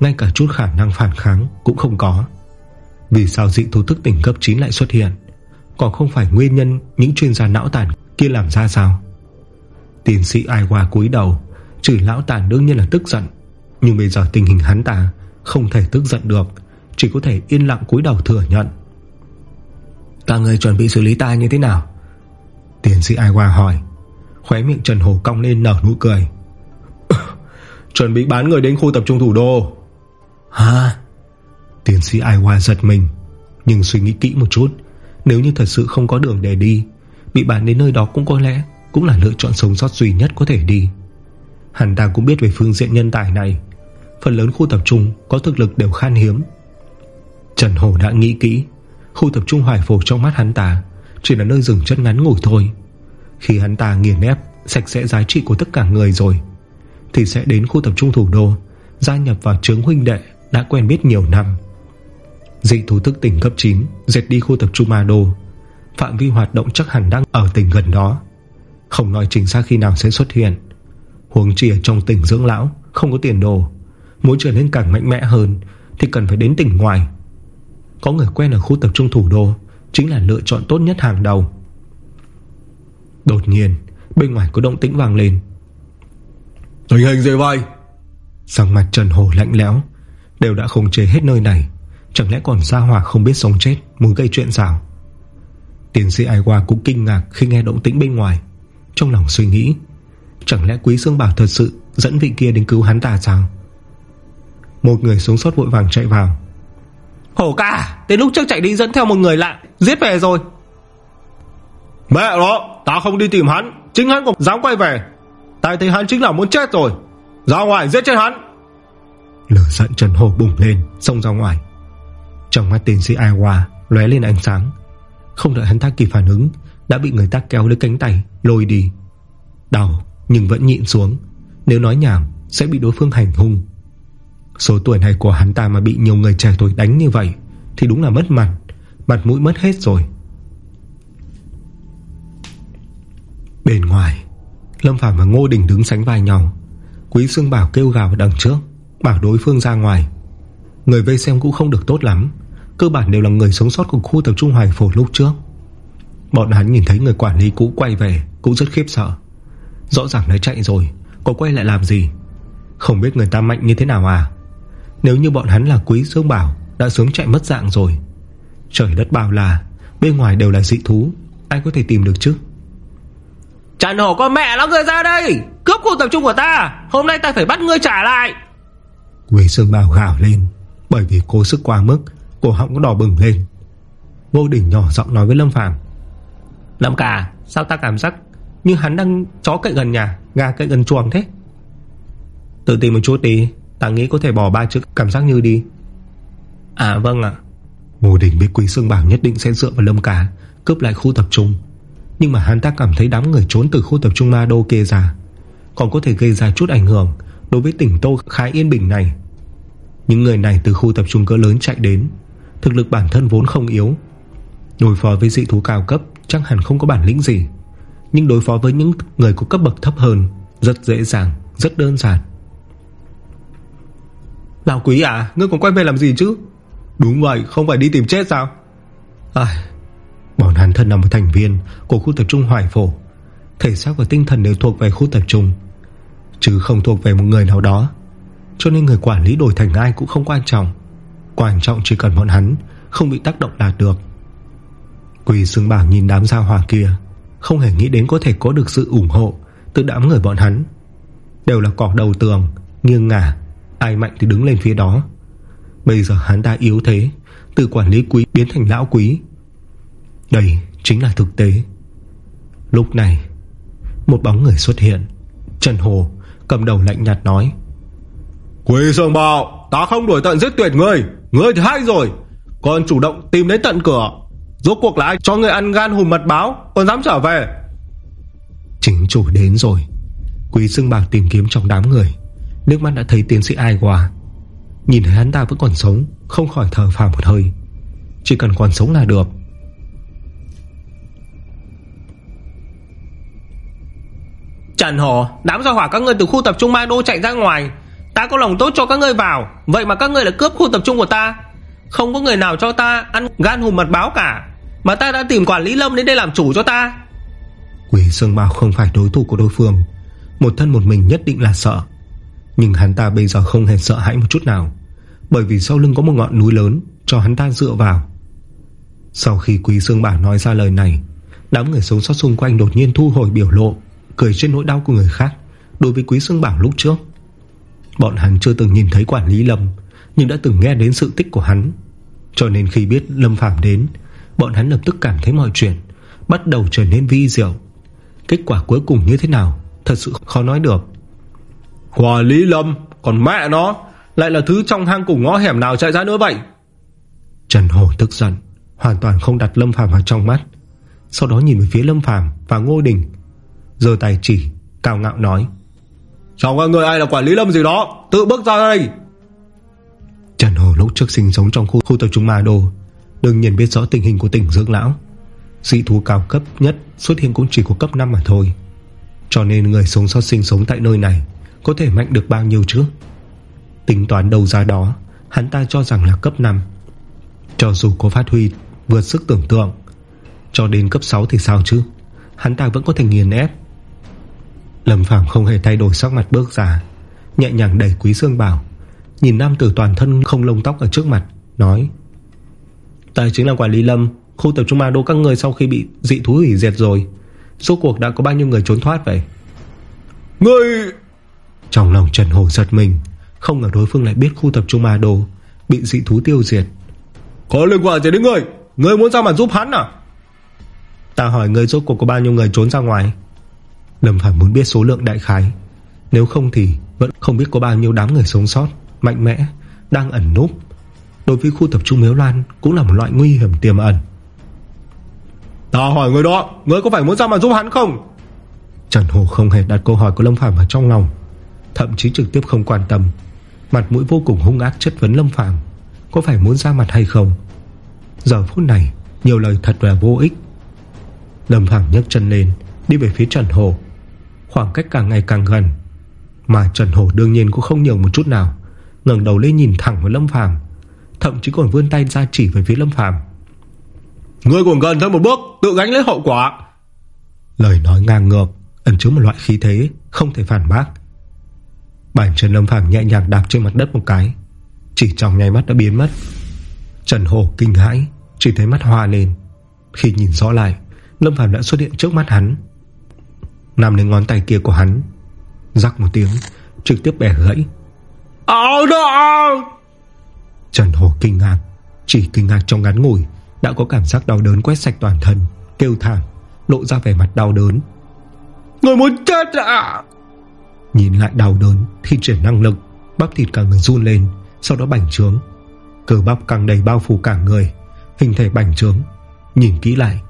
Ngay cả chút khả năng phản kháng Cũng không có. Vì sao dị thú thức tỉnh cấp 9 lại xuất hiện? Còn không phải nguyên nhân Những chuyên gia não tàn kia làm ra sao Tiến sĩ ai hòa cúi đầu. Trừ lão tàn đương nhiên là tức giận. Nhưng bây giờ tình hình hắn ta Không thể tức giận được. Chỉ có thể yên lặng cúi đầu thừa nhận. Các người chuẩn bị xử lý ta như thế nào? Tiến sĩ ai hòa hỏi. Khóe miệng Trần Hồ cong lên nở nụ cười. Chuẩn bị bán người đến khu tập trung thủ đô. Hả? Tiến sĩ ai hòa giật mình. Nhưng suy nghĩ kỹ một chút. Nếu như thật sự không có đường để đi Bị bán đến nơi đó cũng có lẽ cũng là lựa chọn sống sót duy nhất có thể đi. Hắn ta cũng biết về phương diện nhân tài này. Phần lớn khu tập trung Có thực lực đều khan hiếm. Trần Hổ đã nghĩ kỹ, Khu tập trung hoài phổ trong mắt hắn ta Chỉ là nơi dừng chân ngắn ngủi thôi. Khi hắn ta nghiền ép, Sạch sẽ giá trị của tất cả người rồi, Thì sẽ đến khu tập trung thủ đô, Gia nhập vào trướng huynh đệ Đã quen biết nhiều năm. Dị thú thức tỉnh cấp 9 Dệt đi khu tập trung Ma Đô Phạm vi hoạt động chắc hẳn đang ở tỉnh gần đó. Không nói chính xác khi nào sẽ xuất hiện. Huống chỉ ở trong tỉnh dưỡng lão Không có tiền đồ. Muốn trở nên càng mạnh mẽ hơn Thì cần phải đến tỉnh ngoài. Có người quen ở khu tập trung thủ đô Chính là lựa chọn tốt nhất hàng đầu. Đột nhiên Bên ngoài có động tĩnh vang lên. Tình hình gì vậy? Sang mặt Trần Hồ lạnh lẽo Đều đã khống chế hết nơi này. Chẳng lẽ còn ra hỏa không biết sống chết Muốn gây chuyện sao? Tiến sĩ Ai Hoa cũng kinh ngạc khi nghe động tĩnh bên ngoài Trong lòng suy nghĩ. Chẳng lẽ Quý Sương Bảo thật sự Dẫn vị kia đến cứu hắn ta sao? Một người sống sót vội vàng chạy vào. Hổ ca Đến lúc trước chạy đi dẫn theo một người lạ Giết về rồi. Mẹ nó Ta không đi tìm hắn Chính hắn còn dám quay về. Ta thấy hắn chính là muốn chết rồi Ra ngoài giết chết hắn. Lửa giận Trần Hồ bùng lên Xông ra ngoài. Trong mắt tiến sĩ Ai Hoa lóe lên ánh sáng. Không đợi hắn ta kịp phản ứng đã bị người ta kéo lấy cánh tay, Lôi đi. Đau nhưng vẫn nhịn xuống. Nếu nói nhảm, sẽ bị đối phương hành hung. Số tuổi này của hắn ta mà bị nhiều người trẻ tuổi đánh như vậy, Thì đúng là mất mặt. Mặt mũi mất hết rồi. Bên ngoài, Lâm Phạm và Ngô Đình đứng sánh vai nhau. Quý Sương Bảo kêu gào đằng trước, Bảo đối phương ra ngoài. Người vây xem cũng không được tốt lắm. Cơ bản đều là người sống sót của khu tập trung hoài phổ lúc trước. Bọn hắn nhìn thấy người quản lý cũ quay về Cũng rất khiếp sợ. Rõ ràng đã chạy rồi Có quay lại làm gì? Không biết người ta mạnh như thế nào à? Nếu như bọn hắn là quý dương bảo Đã sớm chạy mất dạng rồi. Trời đất bao là Bên ngoài đều là dị thú Ai có thể tìm được chứ? Trần hổ con mẹ nó người ra đây! Cướp khu tập trung của ta! Hôm nay ta phải bắt ngươi trả lại! Quý dương bảo gào lên Bởi vì cố sức quá mức Cổ họng đỏ bừng lên. Ngô đỉnh nhỏ giọng nói với Lâm Phàm Lâm cả Sao ta cảm giác như hắn đang chó cậy gần nhà, Gà cậy gần chuồng thế? Tự tìm một chút đi, Ta nghĩ có thể bỏ ba chữ cảm giác như đi. À vâng ạ. Ngô Đình biết Quý Sương Bảo nhất định sẽ dựa vào Lâm Cá Cướp lại khu tập trung. Nhưng mà hắn ta cảm thấy đám người trốn từ khu tập trung Ma Đô kia ra, Còn có thể gây ra chút ảnh hưởng Đối với tỉnh Tô khá yên bình này. Những người này từ khu tập trung cỡ lớn chạy đến, Thực lực bản thân vốn không yếu, Đối phó với dị thú cao cấp Chắc hẳn không có bản lĩnh gì. Nhưng đối phó với những người có cấp bậc thấp hơn Rất dễ dàng, rất đơn giản. Lão quý à Ngươi còn quay về làm gì chứ? Đúng vậy không phải đi tìm chết sao? À, Bọn hắn thân là một thành viên Của khu tập trung Hoài Phổ. Thể xác và tinh thần đều thuộc về khu tập trung. Chứ không thuộc về một người nào đó. Cho nên người quản lý đổi thành ai cũng không quan trọng. Quan trọng chỉ cần bọn hắn Không bị tác động đạt được Quỳ xứng bảo nhìn đám giao hòa kia, Không hề nghĩ đến có thể có được sự ủng hộ Từ đám người bọn hắn. Đều là cỏ đầu tường, Nghiêng ngả, Ai mạnh thì đứng lên phía đó. Bây giờ hắn ta yếu thế, Từ quản lý quý biến thành lão quý. Đây chính là thực tế. Lúc này, Một bóng người xuất hiện, Trần Hồ cầm đầu lạnh nhạt nói, Quỳ sương bào, Ta không đuổi tận giết tuyệt ngươi Ngươi thì hay rồi, Còn chủ động tìm đến tận cửa. Rốt cuộc là ai? Cho người ăn gan hùm mật báo Còn dám trở về. Chính chủ đến rồi. Quý xương bạc tìm kiếm trong đám người. Nước mắt đã thấy tiến sĩ ai qua. Nhìn thấy hắn ta vẫn còn sống Không khỏi thở phào một hơi. Chỉ cần còn sống là được. Trần Hồ Đám gia hỏa các ngươi từ khu tập trung Ma Đô chạy ra ngoài. Ta có lòng tốt cho các ngươi vào. Vậy mà các ngươi lại cướp khu tập trung của ta. Không có người nào cho ta ăn gan hùm mật báo cả mà ta đã tìm quản lý Lâm đến đây làm chủ cho ta. Quỷ Sương Bảo không phải đối thủ của đối phương. Một thân một mình nhất định là sợ. Nhưng hắn ta bây giờ không hề sợ hãi một chút nào. Bởi vì sau lưng có một ngọn núi lớn Cho hắn ta dựa vào. Sau khi Quý Sương Bảo nói ra lời này, Đám người sống sót xung quanh đột nhiên thu hồi biểu lộ, Cười trên nỗi đau của người khác Đối với Quý Sương Bảo lúc trước. Bọn hắn chưa từng nhìn thấy quản lý Lâm, Nhưng đã từng nghe đến sự tích của hắn. Cho nên khi biết Lâm Phạm đến Bọn hắn lập tức cảm thấy mọi chuyện Bắt đầu trở nên vi diệu. Kết quả cuối cùng như thế nào Thật sự khó nói được. Quả Lý Lâm Còn mẹ nó Lại là thứ trong hang cùng ngõ hẻm nào chạy ra nữa vậy? Trần Hồ tức giận Hoàn toàn không đặt Lâm Phàm vào trong mắt. Sau đó nhìn về phía Lâm Phàm và Ngô Đình Giờ tay chỉ Cao ngạo nói. Trong các người ai là quản lý Lâm gì đó? Tự bước ra đây. Trần Hồ lúc trước sinh sống trong khu, khu tập trung Ma Đô Đương nhiên biết rõ tình hình của tỉnh dưỡng lão. Dị thú cao cấp nhất Xuất hiện cũng chỉ có cấp 5 mà thôi. Cho nên người sống sót sinh sống tại nơi này Có thể mạnh được bao nhiêu chứ? Tính toán đầu ra đó, Hắn ta cho rằng là cấp 5 Cho dù có phát huy vượt sức tưởng tượng, Cho đến cấp 6 thì sao chứ? Hắn ta vẫn có thể nghiền ép. Lâm Phạm không hề thay đổi sắc mặt bước ra, Nhẹ nhàng đẩy Quý xương Bảo Nhìn nam tử toàn thân không lông tóc ở trước mặt, Nói Tài chính là quản lý Lâm Khu tập trung ma đô các người sau khi bị dị thú hủy diệt rồi. Số cuộc đã có bao nhiêu người trốn thoát vậy? Người Trong lòng Trần Hồ giật mình Không ngờ đối phương lại biết khu tập trung ma đô Bị dị thú tiêu diệt. Có liên quan gì đến người? Người muốn ra mặt giúp hắn à? Ta hỏi người rốt cuộc có bao nhiêu người trốn ra ngoài? Lâm Phạm muốn biết số lượng đại khái. Nếu không thì Vẫn không biết có bao nhiêu đám người sống sót Mạnh mẽ Đang ẩn núp Đối với khu tập trung Miếu Loan Cũng là một loại nguy hiểm tiềm ẩn. Ta hỏi người đó Người có phải muốn ra mặt giúp hắn không? Trần Hồ không hề đặt câu hỏi của Lâm Phàm vào trong lòng Thậm chí trực tiếp không quan tâm. Mặt mũi vô cùng hung ác chất vấn Lâm Phàm Có phải muốn ra mặt hay không? Giờ phút này Nhiều lời thật là vô ích. Lâm Phàm nhấc chân lên Đi về phía Trần Hồ. Khoảng cách càng ngày càng gần Mà Trần Hồ đương nhiên cũng không nhường một chút nào ngẩng đầu lên nhìn thẳng vào Lâm Phàm Thậm chí còn vươn tay ra chỉ về phía Lâm Phàm. Ngươi còn gần thêm một bước, Tự gánh lấy hậu quả. Lời nói ngang ngược, Ẩn chứa một loại khí thế Không thể phản bác. Bàn chân Lâm Phàm nhẹ nhàng đạp trên mặt đất một cái, Chỉ trong nháy mắt đã biến mất. Trần Hồ kinh hãi, Chỉ thấy mắt hoa lên. Khi nhìn rõ lại, Lâm Phàm đã xuất hiện trước mắt hắn. Nằm lên ngón tay kia của hắn, Rắc một tiếng, Trực tiếp bẻ gãy. Áo đó Trần Hồ kinh ngạc. Chỉ kinh ngạc trong ngắn ngủi Đã có cảm giác đau đớn quét sạch toàn thân Kêu thảm Lộ ra vẻ mặt đau đớn. Người muốn chết à Nhìn lại đau đớn Thì chuyển năng lực Bắp thịt cả người run lên Sau đó bành trướng. Cơ bắp càng đầy bao phủ cả người Hình thể bành trướng. Nhìn kỹ lại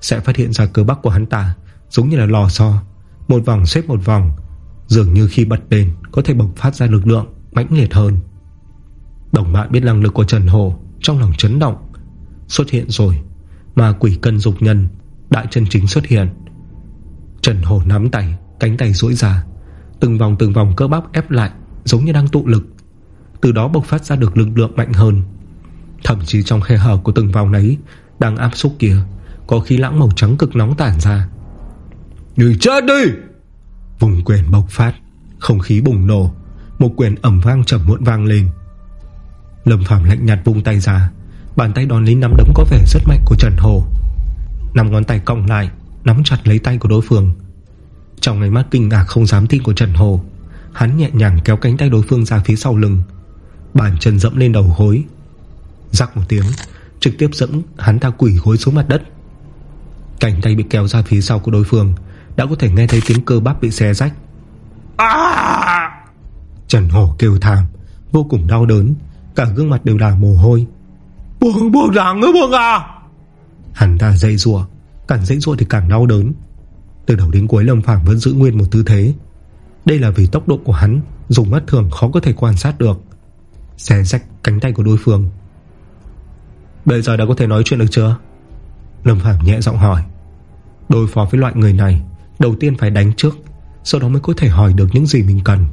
Sẽ phát hiện ra cơ bắp của hắn ta Giống như là lò xo Một vòng xếp một vòng Dường như khi bật lên Có thể bộc phát ra lực lượng mãnh liệt hơn Đồng bạn biết năng lực của Trần Hồ Trong lòng chấn động. Xuất hiện rồi Mà quỷ cân dục nhân, Đại chân chính xuất hiện. Trần Hồ nắm tay, Cánh tay rỗi ra, Từng vòng từng vòng cơ bắp ép lại, Giống như đang tụ lực. Từ đó bộc phát ra được lực lượng mạnh hơn. Thậm chí trong khe hở của từng vòng ấy, Đang áp xúc kia, Có khí lãng màu trắng cực nóng tản ra. Người chết đi! Vùng quyền bộc phát, Không khí bùng nổ, Một quyền ẩm vang chậm muộn vang lên. Lâm Phạm lạnh nhạt vung tay ra Bàn tay đòn lấy nắm đấm có vẻ rất mạnh của Trần Hồ. Nằm ngón tay cong lại Nắm chặt lấy tay của đối phương. Trong ngày mắt kinh ngạc không dám tin của Trần Hồ Hắn nhẹ nhàng kéo cánh tay đối phương ra phía sau lưng. Bàn chân dẫm lên đầu gối. Rắc một tiếng Trực tiếp dẫm hắn ta quỷ gối xuống mặt đất. Cánh tay bị kéo ra phía sau của đối phương Đã có thể nghe thấy tiếng cơ bắp bị xé rách. À! Trần Hổ kêu thảm Vô cùng đau đớn Cả gương mặt đều là mồ hôi. Buông buông ra ngứa buông à Hắn ta dây rùa Càng dây rùa thì càng đau đớn. Từ đầu đến cuối Lâm Phàm vẫn giữ nguyên một tư thế. Đây là vì tốc độ của hắn Dùng mắt thường khó có thể quan sát được. Xé rách cánh tay của đối phương. Bây giờ đã có thể nói chuyện được chưa? Lâm Phàm nhẹ giọng hỏi. Đối phó với loại người này Đầu tiên phải đánh trước Sau đó mới có thể hỏi được những gì mình cần.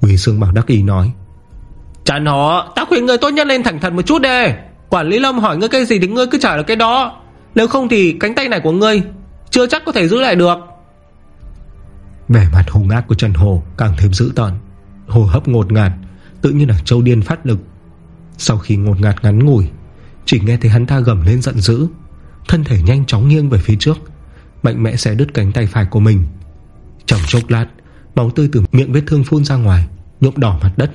Quý Sương Bảo đắc ý nói Trần họ Ta khuyên người tốt nhất lên thẳng thật một chút đi. Quản lý Lâm hỏi ngươi cái gì thì ngươi cứ trả lời cái đó. Nếu không thì cánh tay này của ngươi Chưa chắc có thể giữ lại được. Vẻ mặt hung ác của Trần Hồ Càng thêm dữ tợn. Hồ hấp ngột ngạt, Tự như là châu điên phát lực. Sau khi ngột ngạt ngắn ngủi, Chỉ nghe thấy hắn ta gầm lên giận dữ. Thân thể nhanh chóng nghiêng về phía trước, Mạnh mẽ sẽ đứt cánh tay phải của mình. Trong chốc lát, Máu tươi từ miệng vết thương phun ra ngoài, Nhuộm đỏ mặt đất.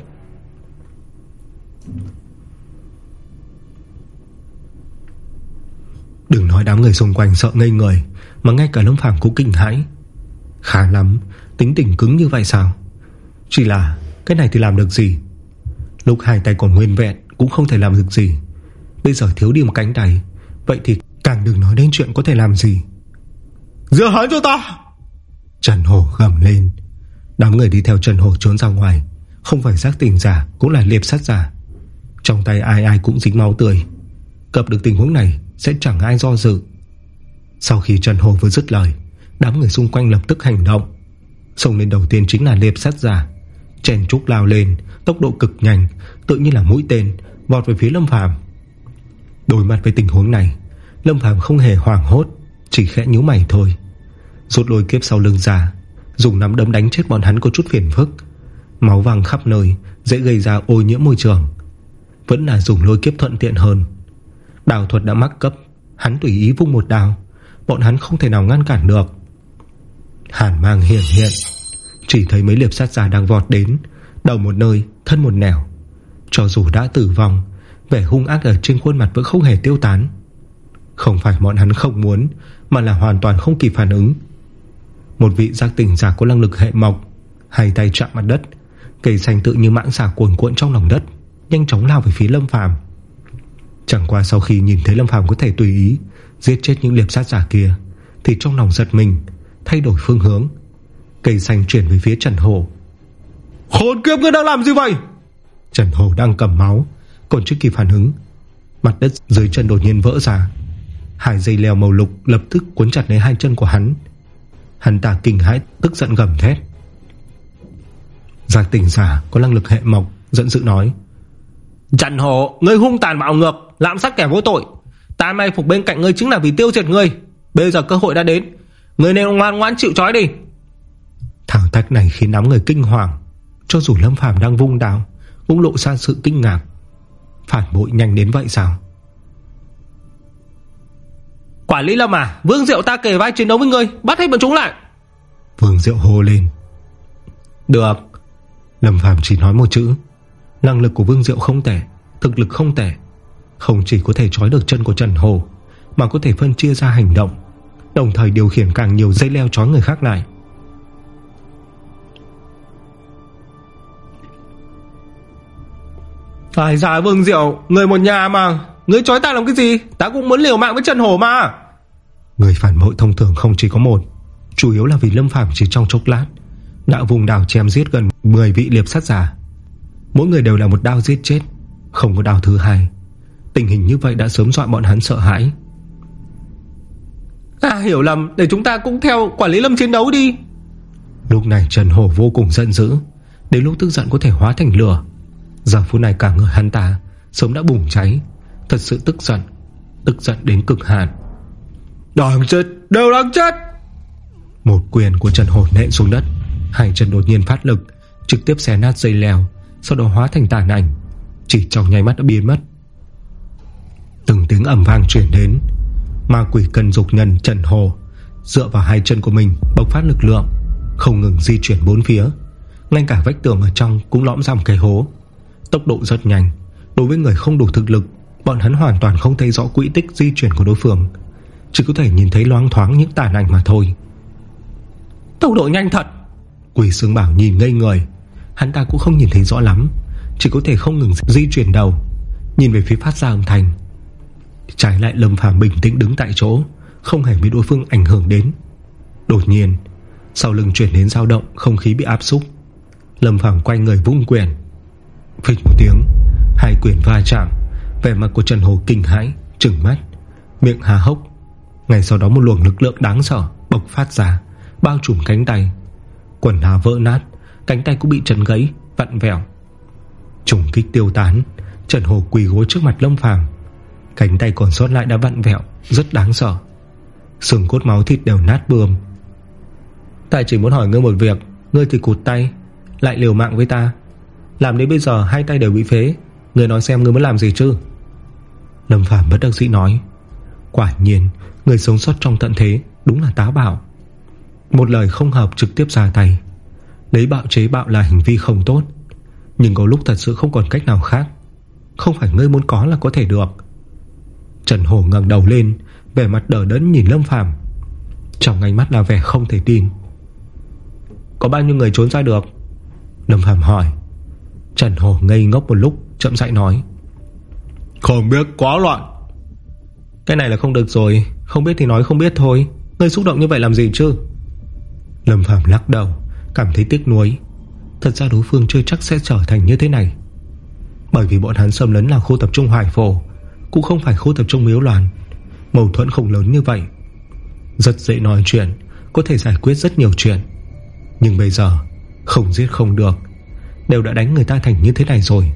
Đừng nói đám người xung quanh sợ ngây người, Mà ngay cả Lâm Phàm cũng kinh hãi. Khá lắm, Tính tình cứng như vậy sao? Chỉ là, cái này thì làm được gì? Lúc hai tay còn nguyên vẹn, Cũng không thể làm được gì. Bây giờ thiếu đi một cánh tay, Vậy thì càng đừng nói đến chuyện có thể làm gì. Giữa hắn cho ta! Trần Hổ gầm lên. Đám người đi theo Trần Hổ trốn ra ngoài. Không phải giác tình giả, Cũng là liệp sát giả. Trong tay ai ai cũng dính máu tươi. Cập được tình huống này Sẽ chẳng ai do dự. Sau khi Trần hồ vừa dứt lời, Đám người xung quanh lập tức hành động. Xông lên đầu tiên chính là liệp sát giả. Chèn trúc lao lên, Tốc độ cực nhanh, Tự như là mũi tên, Vọt về phía Lâm Phàm. Đối mặt với tình huống này, Lâm Phàm không hề hoảng hốt, Chỉ khẽ nhíu mày thôi. Rút lôi kiếp sau lưng ra, Dùng nắm đấm đánh chết bọn hắn có chút phiền phức. Máu vàng khắp nơi, Dễ gây ra ô nhiễm môi trường. Vẫn là dùng lôi kiếp thuận tiện hơn Đào thuật đã mắc cấp. Hắn tùy ý vung một đào Bọn hắn không thể nào ngăn cản được. Hàn mang hiển hiện. Chỉ thấy mấy liệp sát giả đang vọt đến. Đầu một nơi, thân một nẻo. Cho dù đã tử vong Vẻ hung ác ở trên khuôn mặt vẫn không hề tiêu tán. Không phải bọn hắn không muốn Mà là hoàn toàn không kịp phản ứng. Một vị giác tỉnh giả có năng lực hệ mộc Hai tay chạm mặt đất Cây xanh tự như mãng xà cuồn cuộn trong lòng đất Nhanh chóng lao về phía Lâm Phàm. Chẳng qua sau khi nhìn thấy Lâm Phàm có thể tùy ý Giết chết những liệp sát giả kia Thì trong lòng giật mình Thay đổi phương hướng. Cây xanh chuyển về phía Trần Hồ. Khốn kiếp ngươi đang làm gì vậy? Trần Hồ đang cầm máu Còn chưa kịp phản ứng Mặt đất dưới chân đột nhiên vỡ ra. Hai dây leo màu lục lập tức cuốn chặt lấy hai chân của hắn. Hắn ta kinh hãi tức giận gầm thét. Giác tỉnh giả có năng lực hệ mộc Dẫn dữ nói Trần Hồ Ngươi hung tàn bạo ngược Lạm sát kẻ vô tội. Ta may phục bên cạnh ngươi chính là vì tiêu diệt ngươi. Bây giờ cơ hội đã đến. Ngươi nên ngoan ngoãn chịu trói đi. Thảo tác này khiến đám người kinh hoàng. Cho dù Lâm Phàm đang vung đào Cũng lộ ra sự kinh ngạc. Phản bội nhanh đến vậy sao? Quản lý Lâm à Vương Diệu ta kề vai chiến đấu với ngươi Bắt hết bọn chúng lại. Vương Diệu hô lên. Được. Lâm Phàm chỉ nói một chữ Năng lực của Vương Diệu không tệ Thực lực không tệ. Không chỉ có thể trói được chân của Trần Hồ Mà có thể phân chia ra hành động Đồng thời điều khiển càng nhiều dây leo trói người khác lại. Phải ra Vương Diệu Người một nhà mà. Ngươi trói ta làm cái gì? Ta cũng muốn liều mạng với Trần Hổ mà. Người phản bội thông thường không chỉ có một Chủ yếu là vì Lâm Phàm chỉ trong chốc lát Đã vùng đảo chém giết gần 10 vị liệp sát giả Mỗi người đều là một đao giết chết Không có đao thứ hai. Tình hình như vậy đã sớm dọa bọn hắn sợ hãi. À hiểu lầm Để chúng ta cũng theo quản lý Lâm chiến đấu đi. Lúc này Trần Hổ vô cùng giận dữ Đến lúc tức giận có thể hóa thành lửa. Giờ phút này cả người hắn ta Sớm đã bùng cháy Thật sự tức giận Tức giận đến cực hạn. Đáng chết Đều đáng chết. Một quyền của Trần Hổ nện xuống đất Hai chân đột nhiên phát lực Trực tiếp xé nát dây leo Sau đó hóa thành tàn ảnh? Chỉ trong nháy mắt đã biến mất. Từng tiếng ẩm vang chuyển đến. Ma quỷ cần dục nhân Trần Hồ Dựa vào hai chân của mình bộc phát lực lượng Không ngừng di chuyển bốn phía. Ngay cả vách tường ở trong cũng lõm ra một cái hố. Tốc độ rất nhanh. Đối với người không đủ thực lực Bọn hắn hoàn toàn không thấy rõ quỹ tích di chuyển của đối phương. Chỉ có thể nhìn thấy loáng thoáng những tàn ảnh mà thôi. Tốc độ nhanh thật! Quỷ Sương Bảo nhìn ngây người Hắn ta cũng không nhìn thấy rõ lắm, Chỉ có thể không ngừng di chuyển đầu, Nhìn về phía phát ra âm thanh. Trái lại Lâm Phàm bình tĩnh đứng tại chỗ, Không hề bị đối phương ảnh hưởng đến. Đột nhiên, Sau lưng chuyển đến dao động, Không khí bị áp xúc. Lâm Phàm quay người vung quyền. Phịch một tiếng, Hai quyền va chạm, Vẻ mặt của Trần Hồ kinh hãi, Trừng mắt, Miệng há hốc. Ngay sau đó một luồng lực lượng đáng sợ Bộc phát ra, Bao trùm cánh tay. Quần áo vỡ nát Cánh tay cũng bị trần gãy, Vặn vẹo. Trùng kích tiêu tán Trần Hồ quỳ gối trước mặt Lâm Phàm. Cánh tay còn sót lại đã vặn vẹo, Rất đáng sợ. Sừng cốt máu thịt đều nát bươm. Ta chỉ muốn hỏi ngươi một việc, Ngươi thì cụt tay, Lại liều mạng với ta. Làm đến bây giờ hai tay đều bị phế, Ngươi nói xem ngươi muốn làm gì chứ? Lâm Phàm bất đắc dĩ nói, Quả nhiên, Người sống sót trong tận thế Đúng là táo bạo. Một lời không hợp trực tiếp ra tay. Lấy bạo chế bạo là hành vi không tốt. Nhưng có lúc thật sự không còn cách nào khác. Không phải ngươi muốn có là có thể được. Trần Hổ ngẩng đầu lên Vẻ mặt đỡ đẫn nhìn Lâm Phàm. Trong ánh mắt là vẻ không thể tin. Có bao nhiêu người trốn ra được? Lâm Phàm hỏi. Trần Hồ ngây ngốc một lúc Chậm rãi nói. Không biết quá loạn. Cái này là không được rồi. Không biết thì nói không biết thôi. Ngươi xúc động như vậy làm gì chứ? Lâm Phàm lắc đầu Cảm thấy tiếc nuối. Thật ra đối phương chưa chắc sẽ trở thành như thế này. Bởi vì bọn hắn xâm lấn là khu tập trung Hoài Phổ, Cũng không phải khu tập trung Miếu loạn Mâu thuẫn không lớn như vậy, Rất dễ nói chuyện, Có thể giải quyết rất nhiều chuyện. Nhưng bây giờ, không giết không được, Đều đã đánh người ta thành như thế này rồi.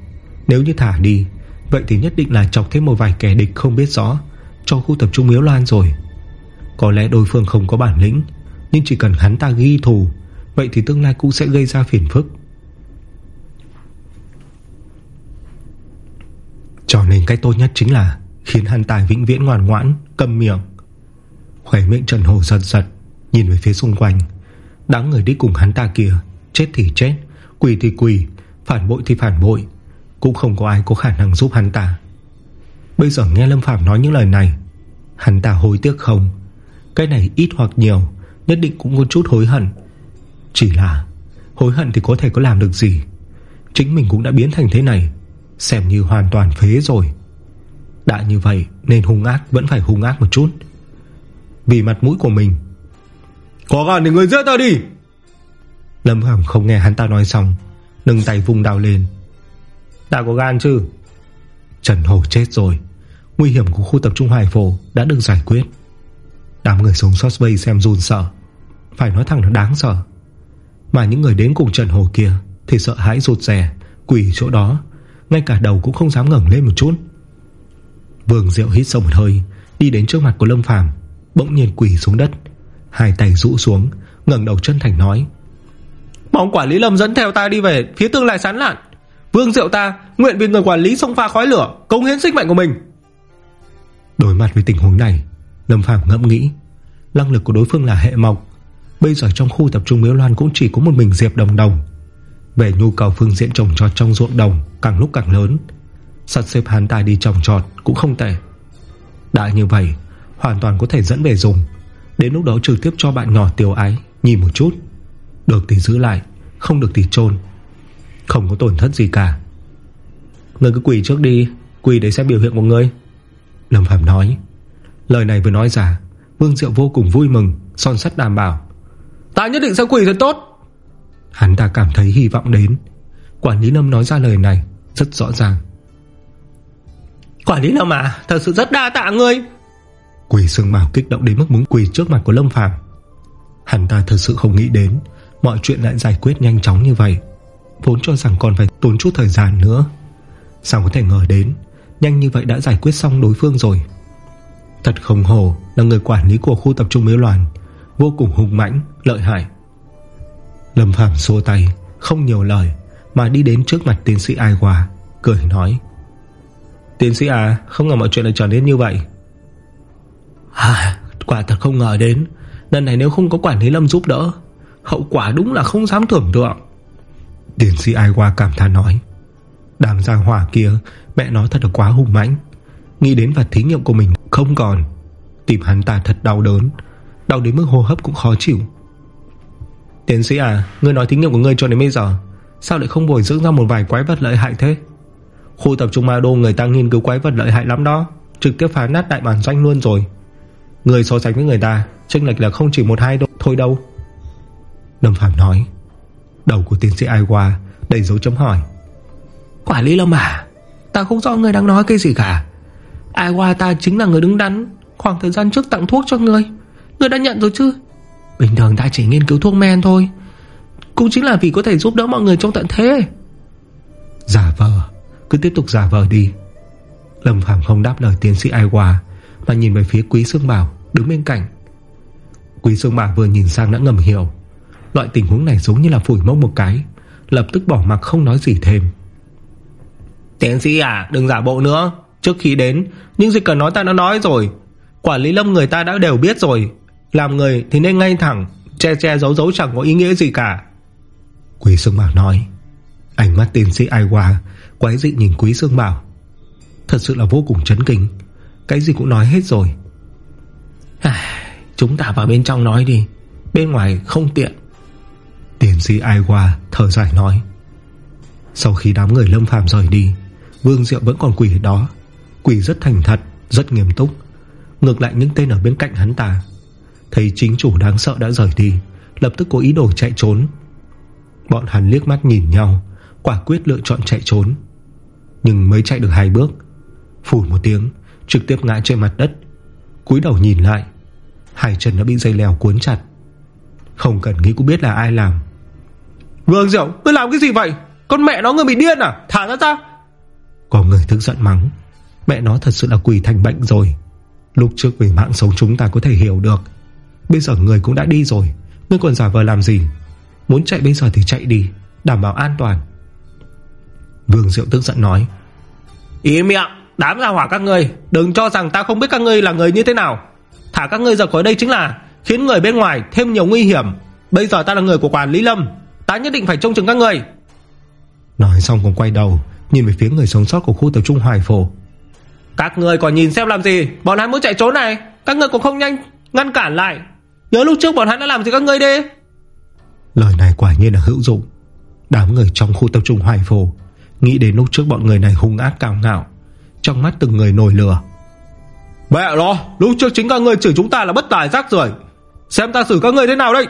Nếu như thả đi, Vậy thì nhất định là chọc thêm một vài kẻ địch không biết rõ Cho khu tập trung Miếu Loan rồi. Có lẽ đối phương không có bản lĩnh, Nhưng chỉ cần hắn ta ghi thù Vậy thì tương lai cũng sẽ gây ra phiền phức. Cho nên cách tốt nhất chính là Khiến hắn tài vĩnh viễn ngoan ngoãn Cầm miệng. Khỏe miệng Trần Hồ giật giật, Nhìn về phía xung quanh. Đám người đi cùng hắn ta kìa, Chết thì chết, Quỳ thì quỳ, Phản bội thì phản bội. Cũng không có ai có khả năng giúp hắn ta. Bây giờ nghe Lâm Phạm nói những lời này, Hắn ta hối tiếc không? Cái này ít hoặc nhiều, Nhất định cũng có chút hối hận. Chỉ là hối hận thì có thể có làm được gì? Chính mình cũng đã biến thành thế này, Xem như hoàn toàn phế rồi. Đã như vậy Nên hung ác vẫn phải hung ác một chút. Vì mặt mũi của mình. Có gan thì người giết ta đi! Lâm Hằng không nghe hắn ta nói xong, Nâng tay vùng đào lên. Đã có gan chứ? Trần Hồ chết rồi. Nguy hiểm của khu tập trung Hải Phổ đã được giải quyết. Đám người sống sót vây xem run sợ. Phải nói thẳng là đáng sợ. Mà những người đến cùng Trần Hồ kia Thì sợ hãi rụt rè Quỷ chỗ đó. Ngay cả đầu cũng không dám ngẩng lên một chút. Vương Diệu hít sâu một hơi Đi đến trước mặt của Lâm Phàm Bỗng nhiên quỷ xuống đất. Hai tay rũ xuống ngẩng đầu chân thành nói Mong quản lý Lâm dẫn theo ta đi về Phía tương lai sán lạn. Vương Diệu ta nguyện vì người quản lý sông pha khói lửa Công hiến sinh mệnh của mình. Đối mặt với tình huống này Lâm Phàm ngẫm nghĩ Năng lực của đối phương là hệ mộc Bây giờ trong khu tập trung Miếu Loan cũng chỉ có một mình Diệp Đồng Đồng. Về nhu cầu phương diện trồng trọt trong ruộng đồng Càng lúc càng lớn. Sắp xếp hắn ta đi trồng trọt cũng không tệ. Đã như vậy, Hoàn toàn có thể dẫn về dùng. Đến lúc đó trực tiếp cho bạn nhỏ tiểu ái, Nhìn một chút. Được thì giữ lại, Không được thì chôn. Không có tổn thất gì cả. Người cứ quỳ trước đi, Quỳ để xem biểu hiện của người. Lâm Phạm nói. Lời này vừa nói ra, Vương Diệu vô cùng vui mừng, Son sắt đảm bảo. Ta nhất định sẽ quỳ thật tốt. Hắn ta cảm thấy hy vọng đến. Quản lý Lâm nói ra lời này Rất rõ ràng. Quản lý Lâm à Thật sự rất đa tạ ngươi. Quỳ sương màu kích động đến mức muốn quỳ trước mặt của Lâm Phàm. Hắn ta thật sự không nghĩ đến Mọi chuyện lại giải quyết nhanh chóng như vậy. Vốn cho rằng còn phải tốn chút thời gian nữa. Sao có thể ngờ đến Nhanh như vậy đã giải quyết xong đối phương rồi. Thật không hồ Là người quản lý của khu tập trung miếu loàn Vô cùng hùng mãnh, lợi hại. Lâm Phàm xô tay, Không nhiều lời, Mà đi đến trước mặt tiến sĩ Ai Hòa Cười nói. Tiến sĩ à không ngờ mọi chuyện lại trở nên như vậy. À quả thật không ngờ đến. Lần này nếu không có quản lý Lâm giúp đỡ, Hậu quả đúng là không dám tưởng tượng. Tiến sĩ Ai Hòa cảm thán nói. Đàm giang hỏa kia, Mẹ nói thật là quá hùng mãnh. Nghĩ đến và thí nghiệm của mình không còn. Tìm hắn ta thật đau đớn. Đau đến mức hô hấp cũng khó chịu. Tiến sĩ à Ngươi nói thí nghiệm của ngươi cho đến bây giờ, Sao lại không bồi dưỡng ra một vài quái vật lợi hại thế? Khu tập trung ma đô người ta nghiên cứu quái vật lợi hại lắm đó, Trực tiếp phá nát đại bản doanh luôn rồi. Người so sánh với người ta, chênh lệch là không chỉ một hai đô thôi đâu. Lâm Phạm nói. Đầu của tiến sĩ Ai Hoa Đầy dấu chấm hỏi. Quả lý Lâm à Ta không rõ người đang nói cái gì cả. Ai Hoa ta chính là người đứng đắn, Khoảng thời gian trước tặng thuốc cho người Người đã nhận rồi chứ? Bình thường ta chỉ nghiên cứu thuốc men thôi. Cũng chính là vì có thể giúp đỡ mọi người trong tận thế. Giả vờ. Cứ tiếp tục giả vờ đi. Lâm Phạm không đáp lời tiến sĩ Ai Hoa Mà nhìn về phía Quý Sương Bảo Đứng bên cạnh. Quý Sương Bảo vừa nhìn sang đã ngầm hiểu. Loại tình huống này giống như là phủi mông một cái Lập tức bỏ mặc không nói gì thêm. Tiến sĩ à đừng giả bộ nữa. Trước khi đến Những gì cần nói ta đã nói rồi. Quản lý lâm người ta đã đều biết rồi Làm người thì nên ngay thẳng Che che giấu giấu chẳng có ý nghĩa gì cả. Quý Sương Bảo nói Ánh mắt tiến sĩ Ai Hoa Quái dị nhìn Quý Sương Bảo. Thật sự là vô cùng chấn kinh. Cái gì cũng nói hết rồi. Chúng ta vào bên trong nói đi Bên ngoài không tiện. Tiến sĩ ai qua thở dài nói Sau khi đám người lâm phàm rời đi Vương Diệu vẫn còn quỷ ở đó. Quỷ rất thành thật, rất nghiêm túc. Ngược lại những tên ở bên cạnh hắn ta Thấy chính chủ đáng sợ đã rời đi Lập tức có ý đồ chạy trốn. Bọn hắn liếc mắt nhìn nhau Quả quyết lựa chọn chạy trốn. Nhưng mới chạy được hai bước Phủ một tiếng Trực tiếp ngã trên mặt đất. Cúi đầu nhìn lại Hai chân đã bị dây leo cuốn chặt. Không cần nghĩ cũng biết là ai làm. Vương Diệu Ngươi làm cái gì vậy? Con mẹ nó người bị điên à? Thả ra ra. Có người tức giận mắng Mẹ nó thật sự là quỷ thành bệnh rồi. Lúc trước vì mạng sống chúng ta có thể hiểu được Bây giờ người cũng đã đi rồi. Ngươi còn giả vờ làm gì? Muốn chạy bây giờ thì chạy đi Đảm bảo an toàn. Vương Diệu tức giận nói Ý miệng Đám ra hỏa các ngươi Đừng cho rằng ta không biết các ngươi là người như thế nào. Thả các ngươi ra khỏi đây chính là Khiến người bên ngoài thêm nhiều nguy hiểm. Bây giờ ta là người của quản lý lâm Ta nhất định phải trông chừng các ngươi. Nói xong còn quay đầu Nhìn về phía người sống sót của khu tập trung Hoài Phổ. Các người còn nhìn xem làm gì? Bọn hắn muốn chạy trốn này Các người cũng không nhanh ngăn cản lại Nhớ lúc trước bọn hắn đã làm gì các ngươi đi. Lời này quả nhiên là hữu dụng. Đám người trong khu tập trung Hoài Phổ Nghĩ đến lúc trước bọn người này hung ác cao ngạo Trong mắt từng người nổi lửa. Mẹ nó Lúc trước chính các ngươi chửi chúng ta là bất tài rác rưởi. Xem ta xử các ngươi thế nào đây.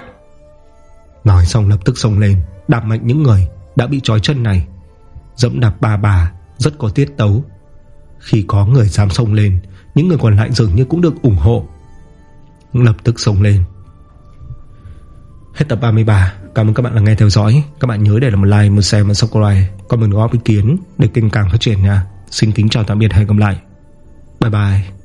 Nói xong lập tức xông lên Đạp mạnh những người đã bị trói chân này. Dẫm đạp bà bà Rất có tiết tấu. Khi có người dám xông lên Những người còn lại dường như cũng được ủng hộ Lập tức xông lên. Hết tập 33 Cảm ơn các bạn đã nghe theo dõi. Các bạn nhớ để lại một like, một share, một subscribe Comment góp ý kiến để kênh càng phát triển nha. Xin kính chào tạm biệt hẹn gặp lại. Bye bye.